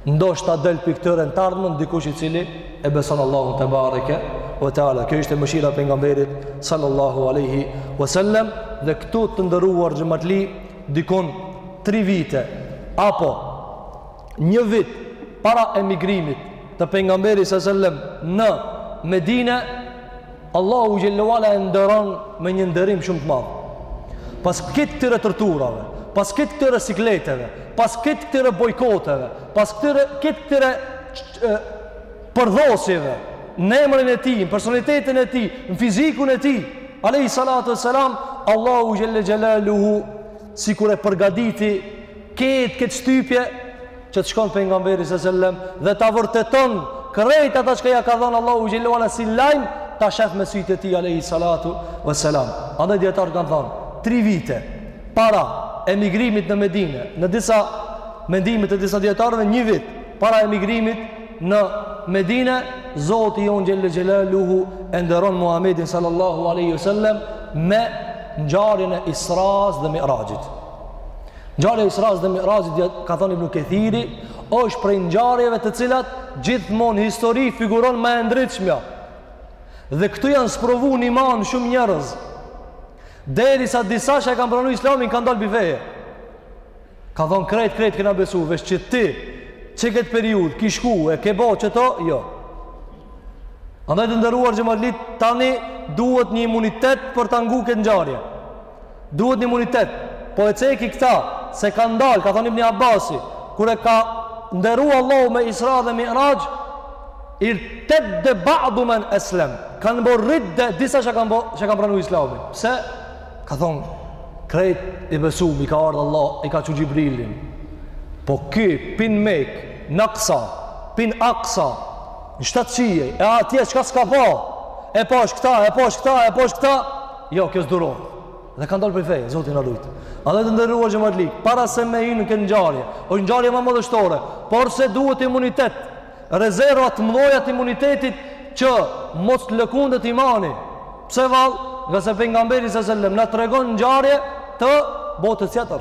Ndoshta del pi këtyre në t'ardhmen, dikush i cili e beson Allahun tebareke ve teala. Kjo ishte mëshira e pejgamberit, sallallahu aleyhi vesellem, dhe këtu të nderuar xhematli, dikun tri vite, apo një vit para emigrimit të pejgamberit sa selem në Medine, Allahu xhelle ve ala e nderon me një nderim shumë të madh. Pas kejt këtyre torturave, pas kejt këtyre sikleteve, pas kejt këtyre bojkoteve, pas këtyre kejt këtyre përdhosjeve në emrin e tij, në personalitetin e tij, në fizikun e tij, alayhi salatu wassalam, Allahu xhelle xhelaluhu sikur e përgatiti Kejt këtë shtypje që të shkon pejgamberi sa selam dhe ta vërteton krejt ata çka ja ka dhonë Allahu xhelle ve ala si lajm ta shef me sytë e tij alayhi salatu wassalam. Andaj dijetarët kanë thonë 3 vite para emigrimit në Medinë, në disa mendime të disa dijetarëve një vit para emigrimit në Medinë, Zoti jonë xhelle xhelaluhu e nderon Muhamedin sallallahu alaihi wasallam me ngjarjen e Israsë dhe Mi'raxhit. Ngjarja e Israsë dhe Mi'raxhit ka thonë Ibnu Kethiri, është prej ngjarjeve të cilat gjithmonë n'histori figuron ma e ndritshmja. Dhe këtu janë sprovu n'iman shumë njerëz. Derisa disa që e kanë pranu Islamin kanë dalë pi feje. Kanë thonë krejt krejt kena besu, veç që ti që këtë periudhë, ki shku e ke bo qëto, jo. Andaj të nderuar xhematli tani duhet një imunitet për ta ngu këtë ngjarje. Duhet një imunitet. Po e ceki këta, se kanë dalë, ka thonë Ibni Abasi, kur e ka nderu Allahu me Isra dhe Mi'raxh, irtedde ba'du men eslem, kanë bo ridde disa që kanë, që kanë pranu islamin. Pse? Kanë thonë, krejt i besum, i ka ardhë, Allahi ka çu Xhibrilin. Po ky, pi n'Mekë n'Aksa, pi n'Aksa, në shtatë qiej, e atje, çka s'ka pa? E pashë këta, e pashë këta, e pashë këta, Jo, kjo s'durohet. Dhe kanë dalë prej feje, Zoti na rujtë. Andaj të nderuar xhematli, para se me hi në këtë ngjarje, osht ngjarje ma madhështore, por se duhet imunitet, rezerva të mëdhaja të imunitetit që mos të lëkundet imani. Pse vallë, ngase pejgamberi sa selem na tregon ngjarje të botës tjetër.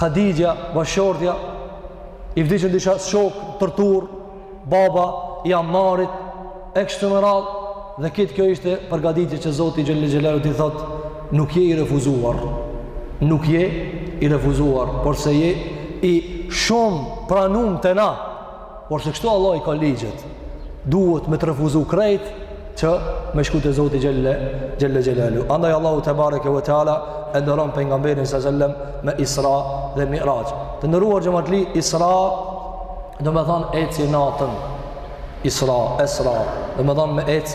Hatixhja, bashkëshortja, i vdiqën disa shokë, torturë, baba i Amarit, e kështu me radhë, dhe kitë kjo ishte përgatitje që Zoti xhel-le xhelaluhu t'i thotë, nuk je i refuzuar, nuk je i refuzuar, porse je i shumë pranum te na, Porse kështu Allahu i ka ligjet, duhet me të refuzu krejt që me shku te Zoti xhel-le, xhel-le xhelaluhu. Andaj Allahu tebareke ve teala e nderon Pejgamberin alejhi selam me Isra dhe Miraxh. Të nderuar xhematli, Isra domethënë ec natën. Isra, Esra, domethënë me ec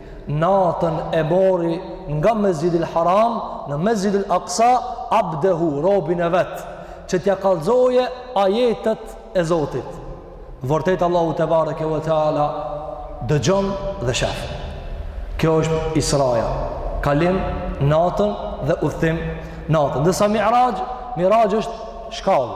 natën e mori nga Mesxhidil Haram në Mesxhidil Aksa abdehu robin e vet që t'ia kallzojë ajetet e Zotit. Vërtet Allahu tebareke ve teala dëgjon dhe shef. Kjo është Israja, kalim natën dhe udhtim natën. Ndërsa Miraxh, Miraxh është shkallë.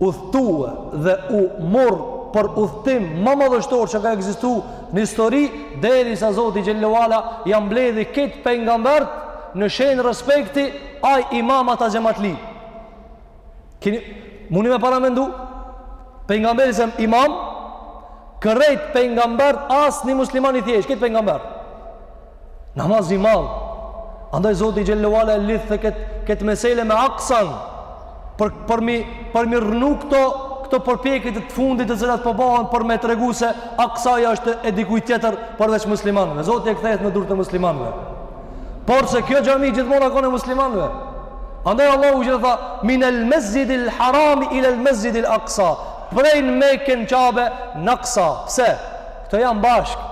udhëtoi dhe u mor për udhëtim më madhështor që ka ekzistu në histori derisa Zoti xhel-le ve ala ia mbledhi krejt pejgamberët në shenjë respekti ai imam ata xhematli kini muni me paramendu Pejgamberi alejhi selam imam krejt pejgamberët asnjë musliman i thjeshtë krejt pejgamberët Namaz i madh. Andaj Zoti xhel-le ve ala e lidh këtë, këtë mesele me Aksanë, për, për, m'i, për m'i rrënu këto, këto përpjekje të fundit të cilat po bahen për me tregu se Aksaja është e dikuj tjetër përveç muslimanve. Zoti e ktheftë në duart të muslimanve. Porse kjo xhami gjithmonë a kon e muslimanve. Andaj Allahu xhel-le tha, min el mesxhidil harami ilel mesxhidil aksa, prej në Mekë në Qabe në Aksa. Pse? Këto janë bashkë.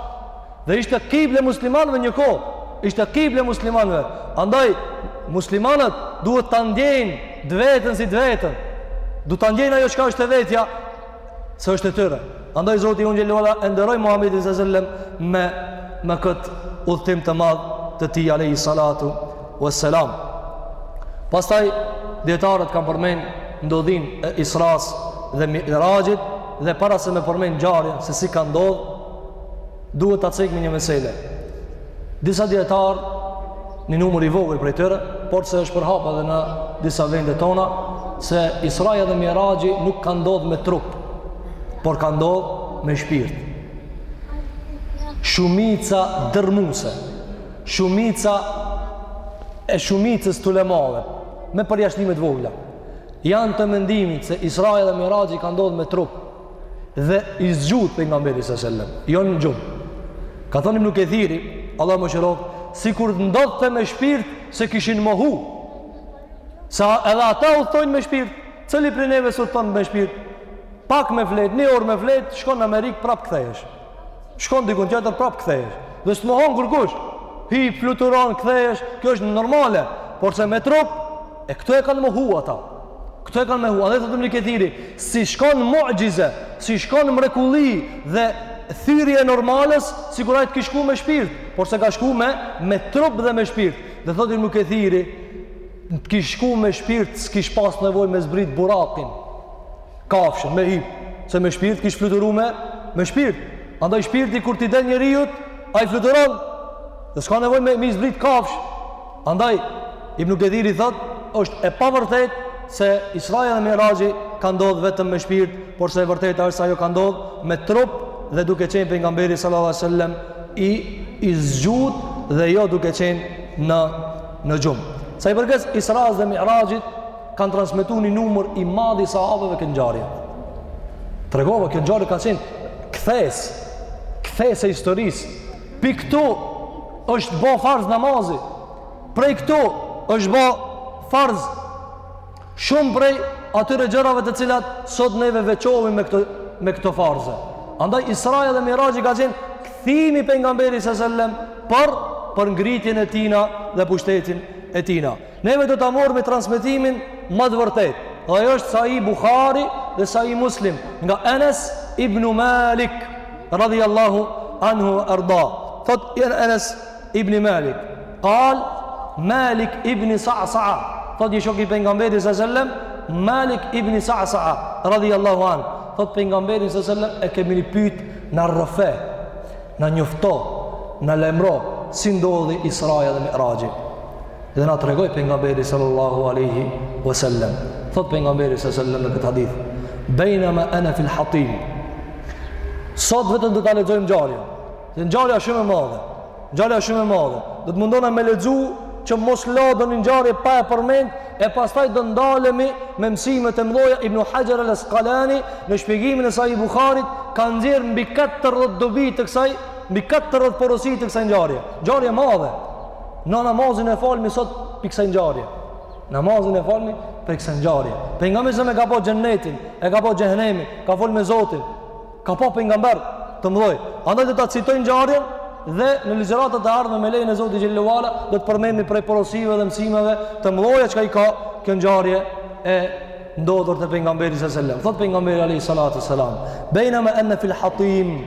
Dhe ishte kible e muslimanëve një kohë. Ishte kible e muslimanëve. Andaj muslimanët duhet ta ndjejnë të vetën si të vetën. Duhet ta ndjejnë ajo çka është e vetja, se është e tyre. Andaj Zoti ynë xhel-le ve ala e nderoi Muhamedin sallallahu alaihi wasallam me me kët udhtim të madh të tij alayhi salatu wassalam. Pastaj dijetarët kanë përmend ndodhinë e Israsë dhe Miraxhit dhe para se me përmend ngjarjen se si ka ndodh duhet ta cekim një mesele. Disa dijetarë një numër i vogël prej tyre, porse është përhap edhe në disa vende të tona se Israja dhe Miraxhi nuk ka ndodh me trup, por ka ndodh me shpirt. Shumica dërmuese, shumica e shumicës t'ulemave, me përjashtime të vogla, janë të mendimit se Israja dhe Miraxhi ka ndodh me trup, dhe i zgjut pejgamberi së sellem jo në gjumë ka thon Ibnu Kethiri Allahu e mëshiroft sikur t'ndodhte me shpirt se kishin mohu se edhe ata udhtojnë me shpirt cili prej neve s'udhton me shpirt pak me flet, një orë me flet shkon në Amerikë prap kthehesh Shkon dikun tjetër prap kthehesh. Dhe s'të mohon kërkush. Hi fluturon, kthehesh, kjo është normale, por se me trup e këto e kanë mohu ata. Këto e kanë mohu. Andaj thotë Ibn Kathiri, s'ish kon mu'jize, s'ish kon mrekulli dhe thyrje e normales, sikur ai të kish shku me shpirt, por se ka shku me me trup dhe me shpirt. Dhe thotë Ibn Kathiri, të kish shku me shpirt, s'kish pas nevojë me zbrit burakin. Kafshën me hip, se me shpirt kish fluturu me me shpirt. Andaj shpirti kur t'i del njeriut, ai fluturon. Dhe s'ka nevojë me i zbrit kafsh. Andaj Ibn Kathiri thot, është e pavërtet se Israja dhe Miraji ka ndodh vetëm me shpirt, por se e vërteta është se ajo ka ndodh me trup dhe duke qenë pejgamberi sallallahu alajhi wasallam i i zgjut dhe jo duke qenë në në gjumë. Sa i përket Isra's dhe Mirajit, kanë transmetu një numër i madh i sahabeve këtë ngjarje. Tregova kjo ngjarje ka qenë kthes, kthes e historisë. Pi këtu është ba farz namazi. Prej këtu është ba farz shumë prej atyre gjërave të cilat sot neve veçohemi me këto me këto farze. Andaj Israja dhe Miraji ka qenë kthimi i pejgamberit sallallahu alajhi wasallam për për ngritjen e tina dhe pushtetin e tina. Neve do ta morrim transmetimin ma të vërtetë. Dhe ajo është Sahih Buhari dhe Sahih Muslim nga Enes ibn Malik radhiyallahu anhu wa arda. Thot Enes ibn Malik, qal Malik ibn Sa'sa. Thot një shok i pejgamberit sallallahu alaihi wasallam Malik ibn Sa'sa radhiyallahu anhu. Thot pejgamberin sallallahu alaihi wasallam e kemi pyet na rrëfe, na njofto, na lajmëro si ndodhi Israja dhe Mi'raji. Dhe na tregoi pejgamberi sallallahu alaihi wasallam. Thot pejgamberi sallallahu alaihi wasallam në këtë hadith, "Bainama ana fil hatim." Sot vetëm do ta lexojmë ngjarjen. Dhe ngjarja është shumë e madhe. Ngjarja është shumë e madhe. Do të mundona me lexu që mos ta la një ngjarje pa e përmend e pastaj do ndalemi te mësimet e mëdha Ibn Hajar al-Asqalani në shpjegimin e Sahih Buharit ka nxjerr mbi 40 dobi të kësaj mbi 40 porosi të kësaj ngjarje. Ngjarje e madhe. Ne namazin e falmi sot pi ksaj ngjarje. Namazin e falmi pi ksaj ngjarje. Pejgamberi e ka pa xhennetin, e ka pa xhehenemin, ka fol me Zotin. Ka pa pejgamber të mdhoj. Andaj do ta citoj ngjarjen dhe në ligjëratat e ardhme me lejen e Zotit xhel-le ue ala do të përmendmi prej porosive dhe mësimeve të mdhoja çka i ka kjo ngjarje e ndodhur te pejgamberi sallallahu alaihi wasallam. Thot pejgamberi alaihi salatu wasalam, "Bainama ana fil hatim"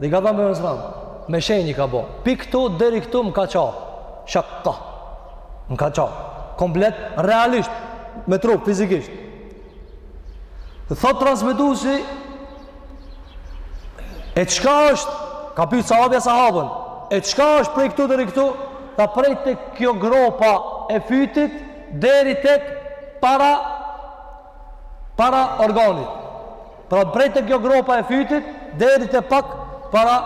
Dhe ka thënë pejgamberi s.a.s., me shenjë ka bo. Pi këtu, deri këtu më ka ça. Shakka. Më ka ça. Komplet, realisht, me trup, fizikisht. Dhe thot transmetuesi, e çka është, ka pyt sahabja sahabën, e çka është prej këtu deri këtu, tha prej te kjo gropa e fytit, deri te para para organit. Pra prej te kjo gropa e fytit, deri te pak para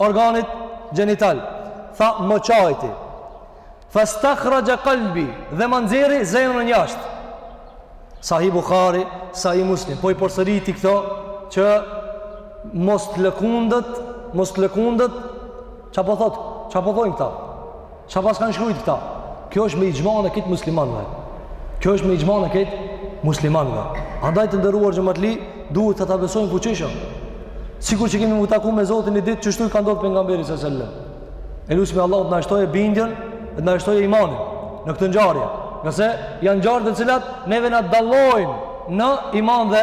organit gjenital. Tha më çajti. Fastakhraxha kalbi dhe ma nxerri zemrën jashtë. Sahih Bukhari, Sahih Muslim. Po i përsëriti këto që mos të lëkundet, mos të lëkundet, ça po thotë, ça po thojnë këta? Çka pas kan shkruajt këta? Kjo është me ixhmanë e krejt muslimanëve. Kjo është me ixhmanë e krejt muslimanëve. Andaj të nderuar xhematli, duhet ta ta besojmë fuqishëm. Sikur që kemi m'u taku me Zotin një ditë që kshtu i ka ndodhur pejgamberit sallallahu alajhi wasallam. E lusim Allahun të na shtojë bindjen, të na shtojë imanin në këtë ngjarje. Ngase janë ngjarje të cilat neve na dallojnë në iman dhe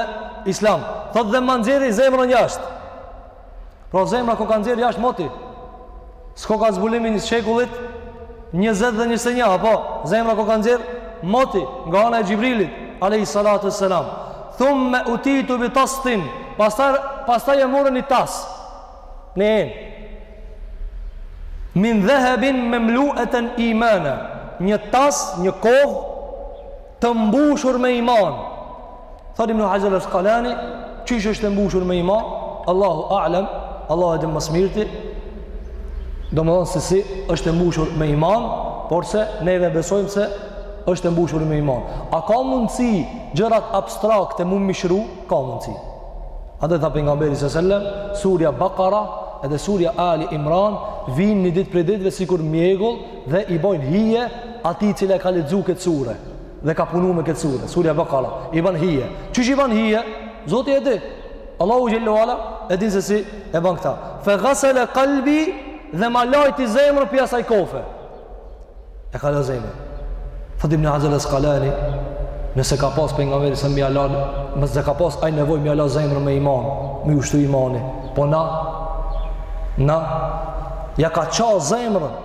islam. Thot dhe ma nxerri zemrën jashtë. Pra zemra koka nxjerr jashtë moti. S'koka zbulim i shekullit 20 dhe 21, po zemra koka nxjerr moti nga ana e Xhibrilit alayhi salatu wassalam. Thumma utitu bi tastin, pastaj pastaj e morën i tas. Enë, min dhahabin mamlu'atan imana. Një tas, një kovë të mbushur me iman. Thot Ibn Haxher el Askalani, qysh është e mbushur me iman, Allahu A'lem, Allahu e di ma s'mirti, domethënë se si është e mbushur me iman, porse neve besojmë se është e mbushur me iman. A ka mundësi gjërat abstrakte m'u mishru? Ka mundësi. Andaj tha pejgamberi së sellem, surja Bakara edhe surja Ali Imran vijnë një ditë prej ditëve sikur mjegull dhe i bojnë hije atij cili e ka lexu këtë sure dhe ka punu me këtë sure surja bakara i bën hije që qysh i bën hije zoti e di Allahu xhel-le ue ala e din se si e bën këta fe gasele kalbi dhe ma lajti zemrën prej asaj kofe e ka la zemrën thot ibn haxher el askalani nëse ka pas pejgamberi se me ia la nëse ka pas aj nevoj me ia la zemrën me iman m'iu shtu imani po na na ja ka ça zemrën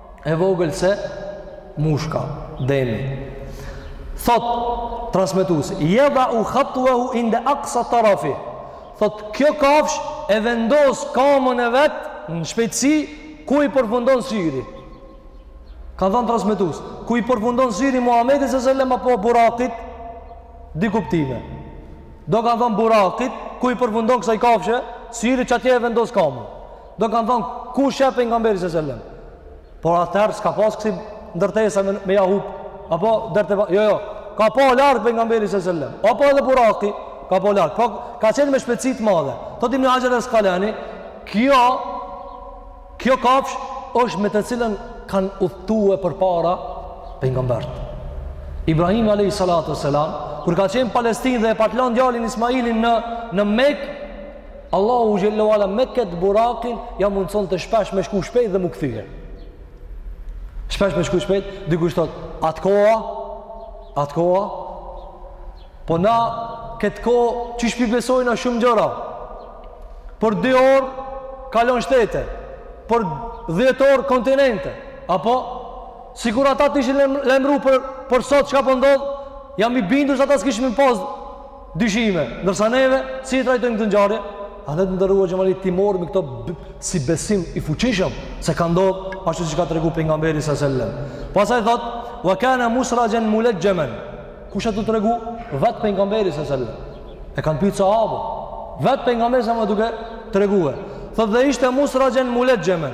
e vogël se mushka, demi. Thot, transmetuesi, jedau khatuehu inde aksa tarafi. Thot, kjo kafsh e vendos kamën e vet në shpejtësi ku i përfundon syri. Kanë thonë transmetuesit, ku i përfundon syri Muhamedit se sellem apo burakit, dy kuptime. Do kanë thonë burakit, ku i përfundon kësaj kafshe syri, qatje e vendos kamën. Do kanë thonë, ku sheh pengamberi së sellem? Por atëherë s'ka pas kësi ndërtesa me, me ja hup. Apo, dete, jo, jo, ka pa larg pengamberi së sellem. Apo edhe buraki, ka pa larg. Po, ka qenë me shpejtësi t'madhe. Thot Ibni Haxher Askalani, kjo, kjo kafsh është me të cilën kanë udhtu edhe përpara pengambert. Ibrahim a.s. Kur ka qenë Palestinë dhe e pat lan djalin Ismailin në, në Mekë, Allahu xhelle ue ala me kët burakin ja mundson që shpesh me shku shpejt dhe m'u kthye. Shpesh me shku shpejt, dikush thot, at kohë, at kohë. Po na kët kohë qysh pi besojna shumë gjëra. Për 2 orë kalon shtete, për 10 orë kontinente. Apo sikur ata të ishin lajmëruar për për sot çka po ndodh, jam i bindur se ata s'kishin pas dyshime, ndërsa neve si e trajtojnë këtë ngjarje? A ne të nderuar xhemat i marrim këto si besim i fuqishëm se ka ndodh ashtu siç ka tregu pejgamberi sa selam. Pastaj thot: "Wa kana musrajan mulajjaman." Kush asht tu tregu? Vet pejgamberi sa selam. E kanë pyet sahabët. Vet pejgamberi sa selam duke treguar. Thot dhe ishte musrexhen mulxhemen.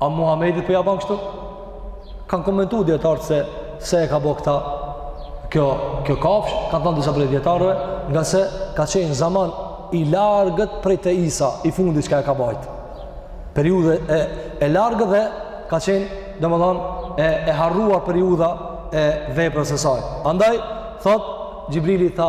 A Muhamedit po ja bën kështu? Kan komentu dijetart se se e ka bë këta kjo kjo kafsh, kan thënë disa prej dijetarëve, nga se ka qenë zaman i largët prej te Isa, i fundi çka e ka bajt. Periudhë e e largët dhe ka qenë, domethënë, e e harruar periudha e veprës së saj. Andaj thot Xhibrili tha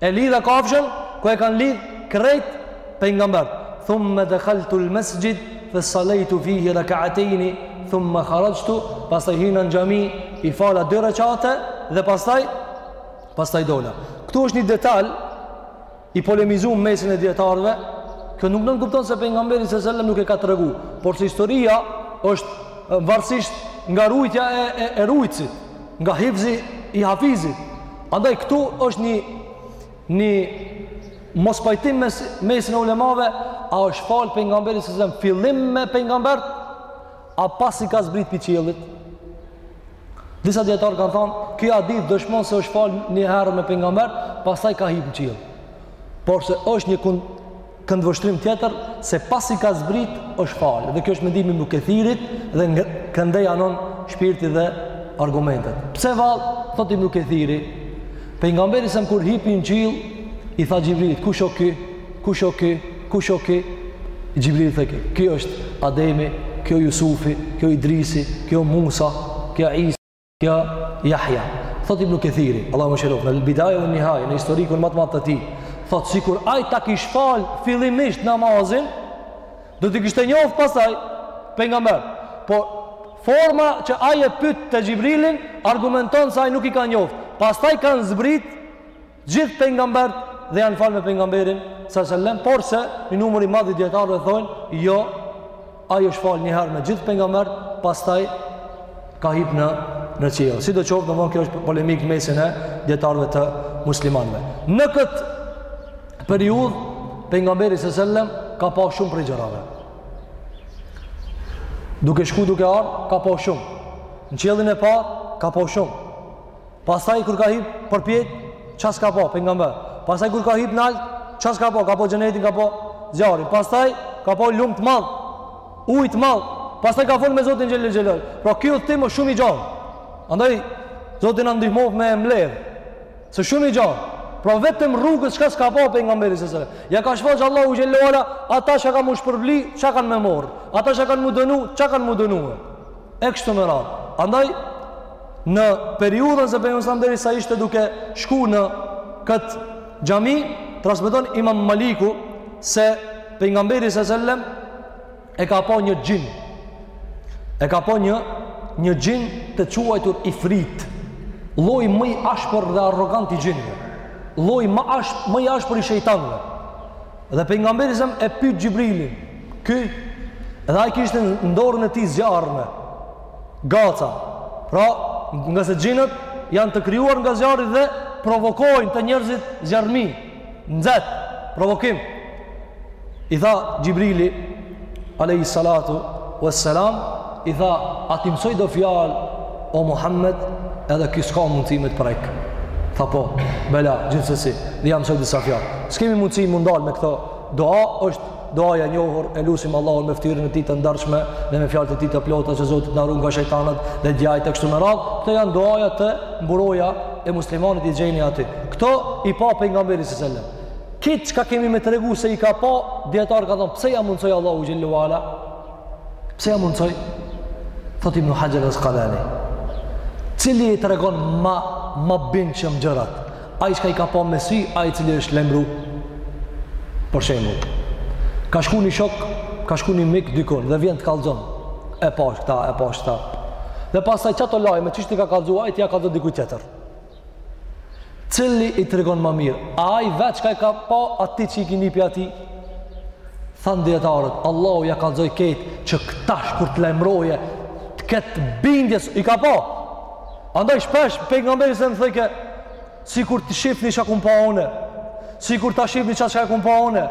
E lidha kafshën ku e kanë lidh krejt pejgambert. Thumma dakhaltu al-masjid fa sallaytu fihi rak'atayn thumma kharajtu, pastaj hyna në xhami, i fala dy rekate dhe pastaj pastaj dola. Ktu është një detal i polemizuar mesin e dijetarëve, kjo nuk nënkupton se pejgamberi sa selam nuk e ka tregu, por se historia është varësisht nga rujtja e e, e rujtësit. nga hifzi i hafizit andaj këtu është një një mospajtim mes mesin e ulemave a është fal pejgamberi se selem fillim me pejgambert a pasi ka zbrit prej qiellit disa dijetar kanë thon ky hadith dëshmon se është fal një herë me pejgambert pastaj ka hip në qiell porse është një kun Këndvështrimi tjetër se pasi ka zbrit është fal. Dhe ky është mendimi i Ibn Kethirit dhe këndej anon shpirti dhe argumentet. Pse vall thot Ibn Kethiri? Pejgamberi sa kur hipi në qiell i tha Xhibrilit, kush o ky? Kush o ky? Kush o ky? Xhibrili tha ky. Ky është Ademi, ky o Jusufi, ky o Idrisi, ky o Musa, ky o Isa. Ky o Jahja, thot Ibn Kethiri, Allahu e mëshiroft, në El Bidaje ue Nihaje, në historikun madh madh të tij, thot sikur ai ta kish fal fillimisht namazin, do t'i kishte njoft pastaj, pejgamberët. Por forma që ai e pyte Xhibrilin, argumenton se ai nuk i ka njoft. Pastaj kanë zbrit Gjithë pejgambert dhe janë fal me pejgamberin sa selam, porse një numër i madh i dijetarëve thonë, jo, ai është fal një herë me gjithë pejgambert, pastaj ka hip në në qiell. Sidoqoftë, domthonë kjo është polemik mesin e dijetarëve të muslimanëve. Në këtë periudhë pejgamberi sa selam ka pa shumë prej gjërave. Duke shku duke ardhë, ka pa shumë. Në qiellin e parë, ka pa shumë. Pastaj kur ka hip përpjetë, çka s'ka pa pejgamberi. Pastaj kur ka hip nalt, çka s'ka pa, ka pa xhenetin, ka pa zjarrin. Pastaj ka pa lum të madh, ujë të madh. Pastaj ka fol me Zotin xhele xhelaluhu. Pra ky udhtim është shumë i gjanë. Andaj Zoti na ndihmoft me e mbledh. Se shumë i gjanë. Pra vetëm rrugës çka s'ka pa pejgamberi sa selam. Ia ka shfaq Allahu xhele ue ala ata që kanë m'u shpërbly, çka kanë me marr. Ata që kanë m'u dënu, çka kanë m'u dënu. e kështu me radhë. Andaj, në periudhën se pejgamberi selem derisa ishte duke shku në këtë xhami, transmeton imam Maliku se pejgamberi sa selam e ka pa një xhin. E ka pa një, një xhin të quajtur Ifrit. Lloji më i ashpër dhe arrogant i xhinve. Lloji më, ashpër, më i ashpër i shejtanve. Dhe pejgamberi selem e pyet Xhibrilin. Ky dhe ai kishte në dorën e tij zjarrmi. Gaca. Pra, ngase xhinët janë të krijuar nga zjarri dhe provokojnë te njerëzit zjarrmi. Nxet, provokim. I tha Xhibrili, Alejhi salatu ue selam, i tha, a t'i mësoj do fjalë, o Muhammed, edhe ky s'ka mundësi me të prek. Tha po, bela, gjithsesi, dhe ia mësoi disa fjalë. S'kemi mundësi m'u ndal me këto dua, është duaja e njohur, e lusim Allahun me ftyrën e tij të ndershme, dhe me fjalët e tij të plota që Zoti t'na ruaj nga shejtanët dhe djajt e kështu me radhë, këto janë dua, te Mburoja e muslimanit i gjeni aty. Këto i pa pejgamberi sa selam. Këto çka kemi me tregu se i ka pa, dijetarët kanë thonë, pse ja mundësoi Allahu xhel-le ve ala? Pse ja mundësoi? Thotë Ibnu Haxher el-Askalani. Cili i tregon ma, ma bindshëm gjërat? Ai çka i ka pa me sy, a i cili është lajmëru? Për shembull, ka shku një shok, ka shku një mik dikun dhe vjen të kallzon. E pash këta, e pash këta. Dhe pasaj qato lajme, qysh t'i ka kallzu ai, t'ja kallzu dikujt tjetër. Cili i tregon ma mirë? A ai vetë çka i ka pa a ti që i ke ni pi atij? Thanë dijetarët, Allahu ja kallzoi kët që këtash kur të lajmërojë, të ketë bindje se i ka pa. Andaj shpesh pejgamberi sa selam thojke, sikur të shihni çka kum pa unë. Sikur ta shihni çka çka kum pa unë.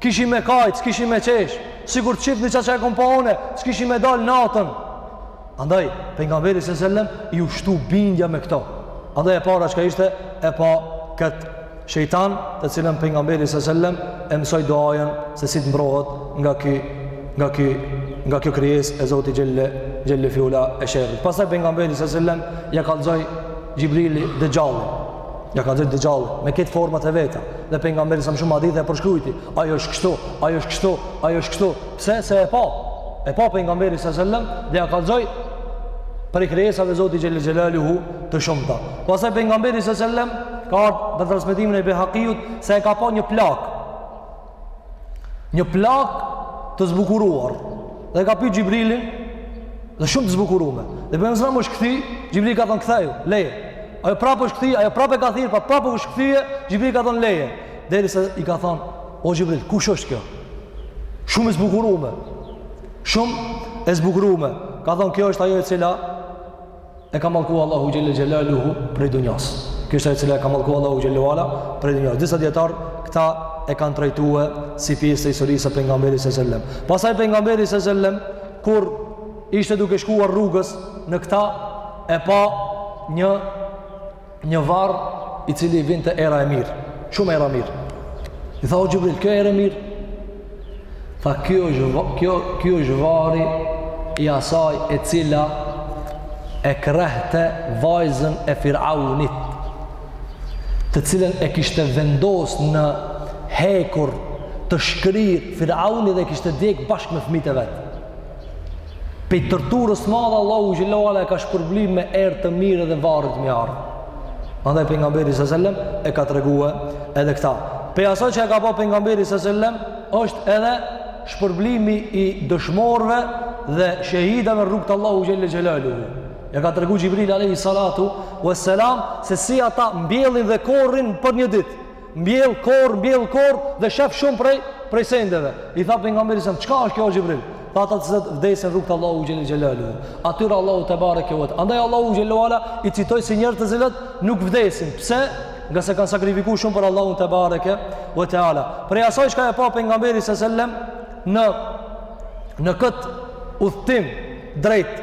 Kishim me kajt, s'kishim me qesh, sikur të shifni çka çka e kom pa une, s'kishim me dal natën. Andaj, pejgamberi se sellem, iu shtu bindja me këto. Andaj e para çka ishte, e pa këtë shejtan, të cilën pejgamberi se sellem, e mësoi duajën se si të mbrohet nga ky, nga ky, nga kjo krijesë e Zotit xhel-le xhelaluhu e sherrit. Pastaj pejgamberi se sellem, ja kallzoi Xhibrili Dexhallin. Ja kallzoi Dexhallin me kejt format e veta. Dhe pejgamberi sa selam n'shumë hadithe e përshkrujti, ai është kështu, ai është kështu, ai është kështu. Pse se e pa? E pa pejgamberi sa selam dhe ja kallzoi prej krijesave Zotit xhel-le xhelaluhu të shumta. Pastaj pejgamberi sa selam ka ardh për transmetimin e Bejhakiut se e ka pa një plakë. Një plakë të zbukuruar. Dhe ka pyet Xhibrilin, dhe shumë të zbukurume. Dhe pejgamberi sa selam është kthy, Xhibril ka thënë ktheju, leje. Ajo prapë është kthy, ajo prapë e ka thirr, pa prapë është kthye, Xhibril ka thënë leje. Derisa i ka thënë, o Xhibril, kush është kjo? Shumë e zbukurume. Shumë e zbukurume. Ka thënë kjo është ajo e cila E ka mallku Allahu xhel-le xhelaluhu prej dunjas. Kjo është ajo e cila e ka mallku Allahu xhel-le ve ala prej dunjas. Disa dijetarë këta e kanë trajtue si pjesë të Israsë së pejgamberit se sellem. Pastaj pejgamberi se sellem, kur ishte duke shkuar rrugës në këta, e pa një një varr i cili i vinte era e mirë, shumë era e mirë. I tha o Xhibril, kjo era e mirë. Tha kjo është kjo kjo është varri i asaj e cila e krehte vajzën e Firaunit, të cilën e kishte vendos në hekur të shkrirë Firauni dhe e kishte djek bashkë me fëmijët e vet. Pej torturës madhe Allahu xhel-le ve ala e ka shpërbly me erë të mirë dhe varr të mirë. Andaj pejgamberi sa selam e ka tregue edhe këta. Pej asaj që e ka pa pejgamberi sa selam është edhe shpërblimi i dëshmorëve dhe shehidave n'rrugë të Allahut xhel-le xhelaluhu. Ja ka tregu Xhibril alayhi salatu wassalam se si ata mbjellin dhe korrin për një ditë. mbjell korr, mbjell korr dhe shef shumë prej prej sendeve. I tha pejgamberi selem, "Çka është kjo o Xhibril?" Tha ata të cilët vdesin rrugë të Allahu xhele xhelalu. Atyra Allahu tebareke ve. Andaj Allahu xhelalu ala i citoi si njerëz të cilët nuk vdesin. Pse? Ngase kanë sakrifiku shumë për Allahun tebareke ve teala. Prej asaj çka e pa pejgamberi sa selam në në kët udhtim drejt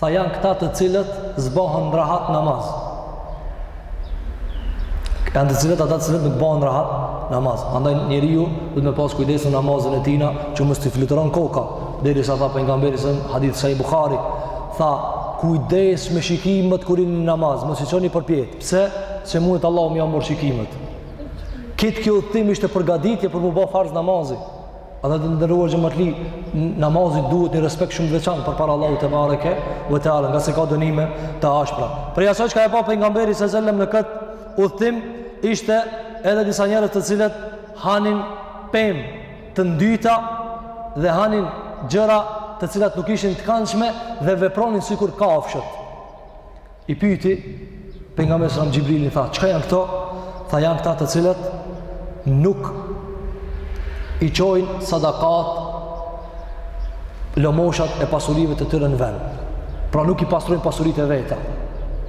Tha janë këta të cilët s'bahen rahat namaz. Janë të cilët ata të cilët nuk bahen rahat namaz. Andaj njeriu duhet me pas kujdes në namazën e tina që mos t'i fluturon koka. Derisa tha pejgamberi në hadith sahi Buhari. Tha kujdes me shikimet kur jeni në namaz. Mos i çoni përpjetë. Pse? Se mundet Allahu me ja marr shikimet. Kit ky udhëtim ishte përgaditje për m'u ba farz namazi. Edhe të nderuar xhematli, namazit duhet një respekt shumë veçantë përpara Allahu tebareke ve teala, ngase ka dënime të ashpra. Prej asaj çka e pa pejgamberi sa selem në këtë udhëtim, ishte edhe disa njerëz të cilët hanin pemë të ndyta dhe hanin gjëra të cilat nuk ishin të këndshme dhe vepronin sikur kafshët. I pyeti pejgamberi sa Xhibrilin tha, çka janë këto? Tha janë këta të cilët nuk i çojnë sadakat lomoshat e pasurive të tyre në vend. Pra nuk i pastrojnë pasuritë e veta.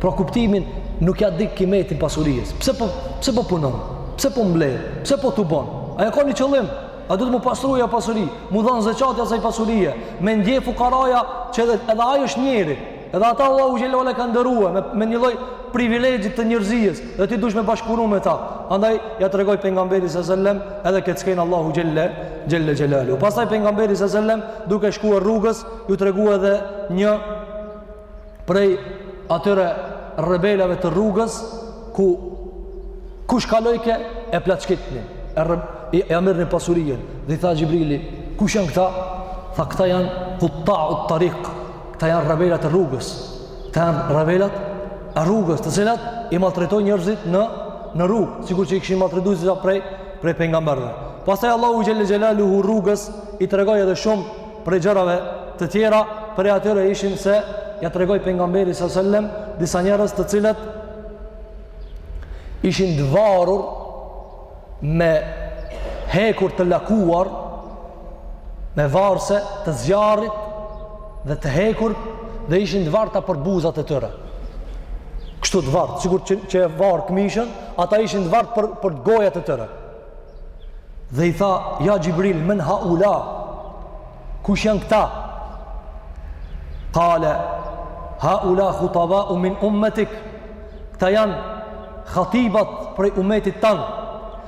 Pra kuptimin nuk ja dik kimetin pasurisë. Pse po pse po punon? Pse po mbledh? Pse po tubon? A e ka një qëllim? A duhet m'u pastru ajo pasuri? M'u dhanë zeqati asaj pasurie? Me ndje fukaraja që edhe, edhe ai është njeri? Edhe ata Allahu xhelalu ala ka ndërua me me një lloj privilegji të njerëzisë dhe ti dush me bashkëpunu me ta. Andaj ja tregoi pejgamberit sa selam edhe këtë skenë Allahu xhelle xhelle xhelalu. Pastaj pejgamberi sa selam duke shkuar rrugës ju tregua edhe një prej atyre rebelave të rrugës ku kush kalojke e plaçkitni e, rëb, e, e amir një pasurijen dhe i tha Gjibrili kush janë këta tha këta janë kuta u të Këta janë rebelat e rrugës. Këta janë rebelat e rrugës, të cilat i maltretojnë njerëzit në në rrugë, sikur që i kishin maltretu disa prej prej pejgamberëve. Pastaj Allahu xhelle xhelaluhu rrugës i tregoi edhe shumë prej gjërave të tjera, prej atyre ishin se ja tregoi pejgamberit sa selam disa njerëz të cilët ishin të varur me hekur të lakuar me varëse të zjarrit dhe të hekur dhe ishin të varta për buzat e tyre. Kështu të vartë, sikur që, që e varë këmishën, ata ishin të vartë për, për gojat e tyre. Dhe i tha, ja Xhibril, men haula, kush janë këta? Kale, haula khutabau min ummetik, këta janë hatibat prej umetit tand,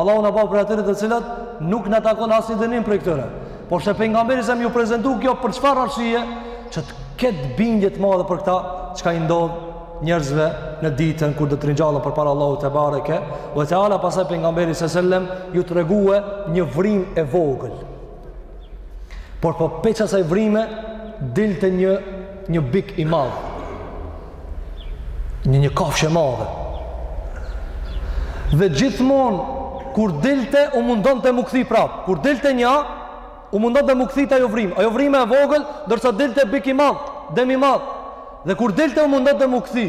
Allahu na bëftë prej atyre të cilët nuk na takon asnjë dënim prej këtyre. Por se pejgamberi sa selam ju prezantu kjo për çfarë arsye? Që të ketë bindje të madhe për këta çka i ndodh njerëzve në ditën kur do të ringjallen përpara Allahut tebareke ue teala, pastaj pejgamberi sa selam ju tregue një vrimë e vogël. Por po prej asaj vrime, dilte një, një bik i madh. Një një kafshë e madhe. Dhe gjithmonë, kur dilte, u mundonte m'u kthi prapë. Kur dilte një, u mundonte m'u kthi te ajo vrime. Ajo vrime e vogël, ndërsa dilte bik i madh, dem i madh. Dhe kur dilte, u mundonte m'u kthi.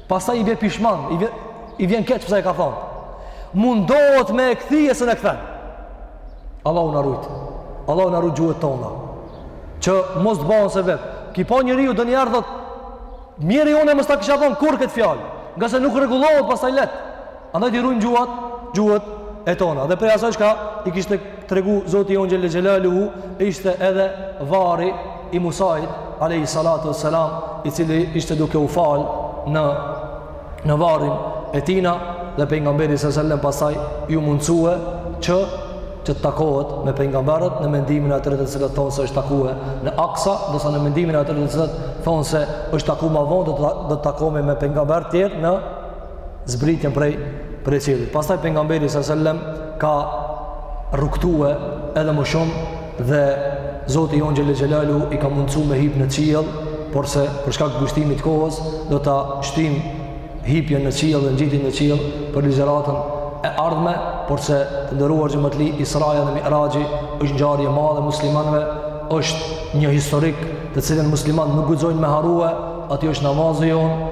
Pastaj i bje pishman, i, bje, i vjen keq pse e ka thonë. Mundohet me e kthi e s'un e kthen. Allahu na rujtë. Allahu na rujtë gjuhët tona. Që mos të bëhen sebep që po njeriu do një herë thotë, mjeri unë e mos ta kisha thonë kurrë këtë fjalë. Ngase nuk rregullohet pastaj lehtë. Andaj t'i rujmë gjuhat, gjuhët e tona. Dhe prej asaj çka i kishte tregu Zoti jonë xhelle xhelaluhu, ishte edhe varri i Musait, alejhi salatu ue selam, i cili ishte duke u fal në, në varrin e tina, dhe pejgamberi sa selam pastaj ju mundësue që që të takohet me pejgamberët në mendimin e atyre të cilët thonë se është takue në Aksa, ndërsa në mendimin e atyre të cilët thonë se është taku ma vonë do të takohemi me pejgamberët tjerë në zbritjen prej prej qiellit. Pastaj pejgamberi sa selam ka rrugtue edhe më shumë dhe Zoti jonë xhelle xhelalu i ka mundësu me hip në qiell, por se për shkak të ngushtimit të kohës do ta shtyjmë hipjen në qiell dhe ngjitjen në qiell për ligjëratën e ardhme, por se të nderuar xhematli Israja dhe Mi'raxhi është ngjarje e madhe muslimanëve, është një historik të cilën muslimanët nuk guxojnë me harue, aty është namazi jonë,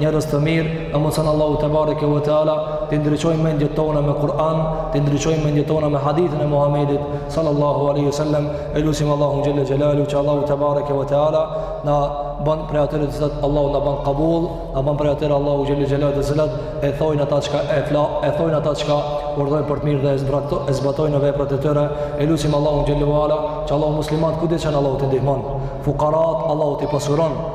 njerëz të mirë, na mundëson Allahu tebareke ve teala të ndriçojmë mendjet tona me Kur'an, të ndriçojmë mendjet tona me hadithin e Muhamedit sallallahu alaihi wasallam, e lusim Allahun xhelle xhelalu që Allahu tebareke ve teala na bën prej atyre të cilët Allahu na bën kabul, na bën prej atyre Allahu xhelle xhelalu të cilët e thojnë ata çka e fla, e thojnë ata çka urdhëron për të mirë dhe e zbrato, e zbatojnë në veprat e tyre, e lusim Allahun xhelle ve ala, që Allahu muslimanët kudo që janë Allahu t'i ndihmon. Fukarat Allahu t'i pasuron.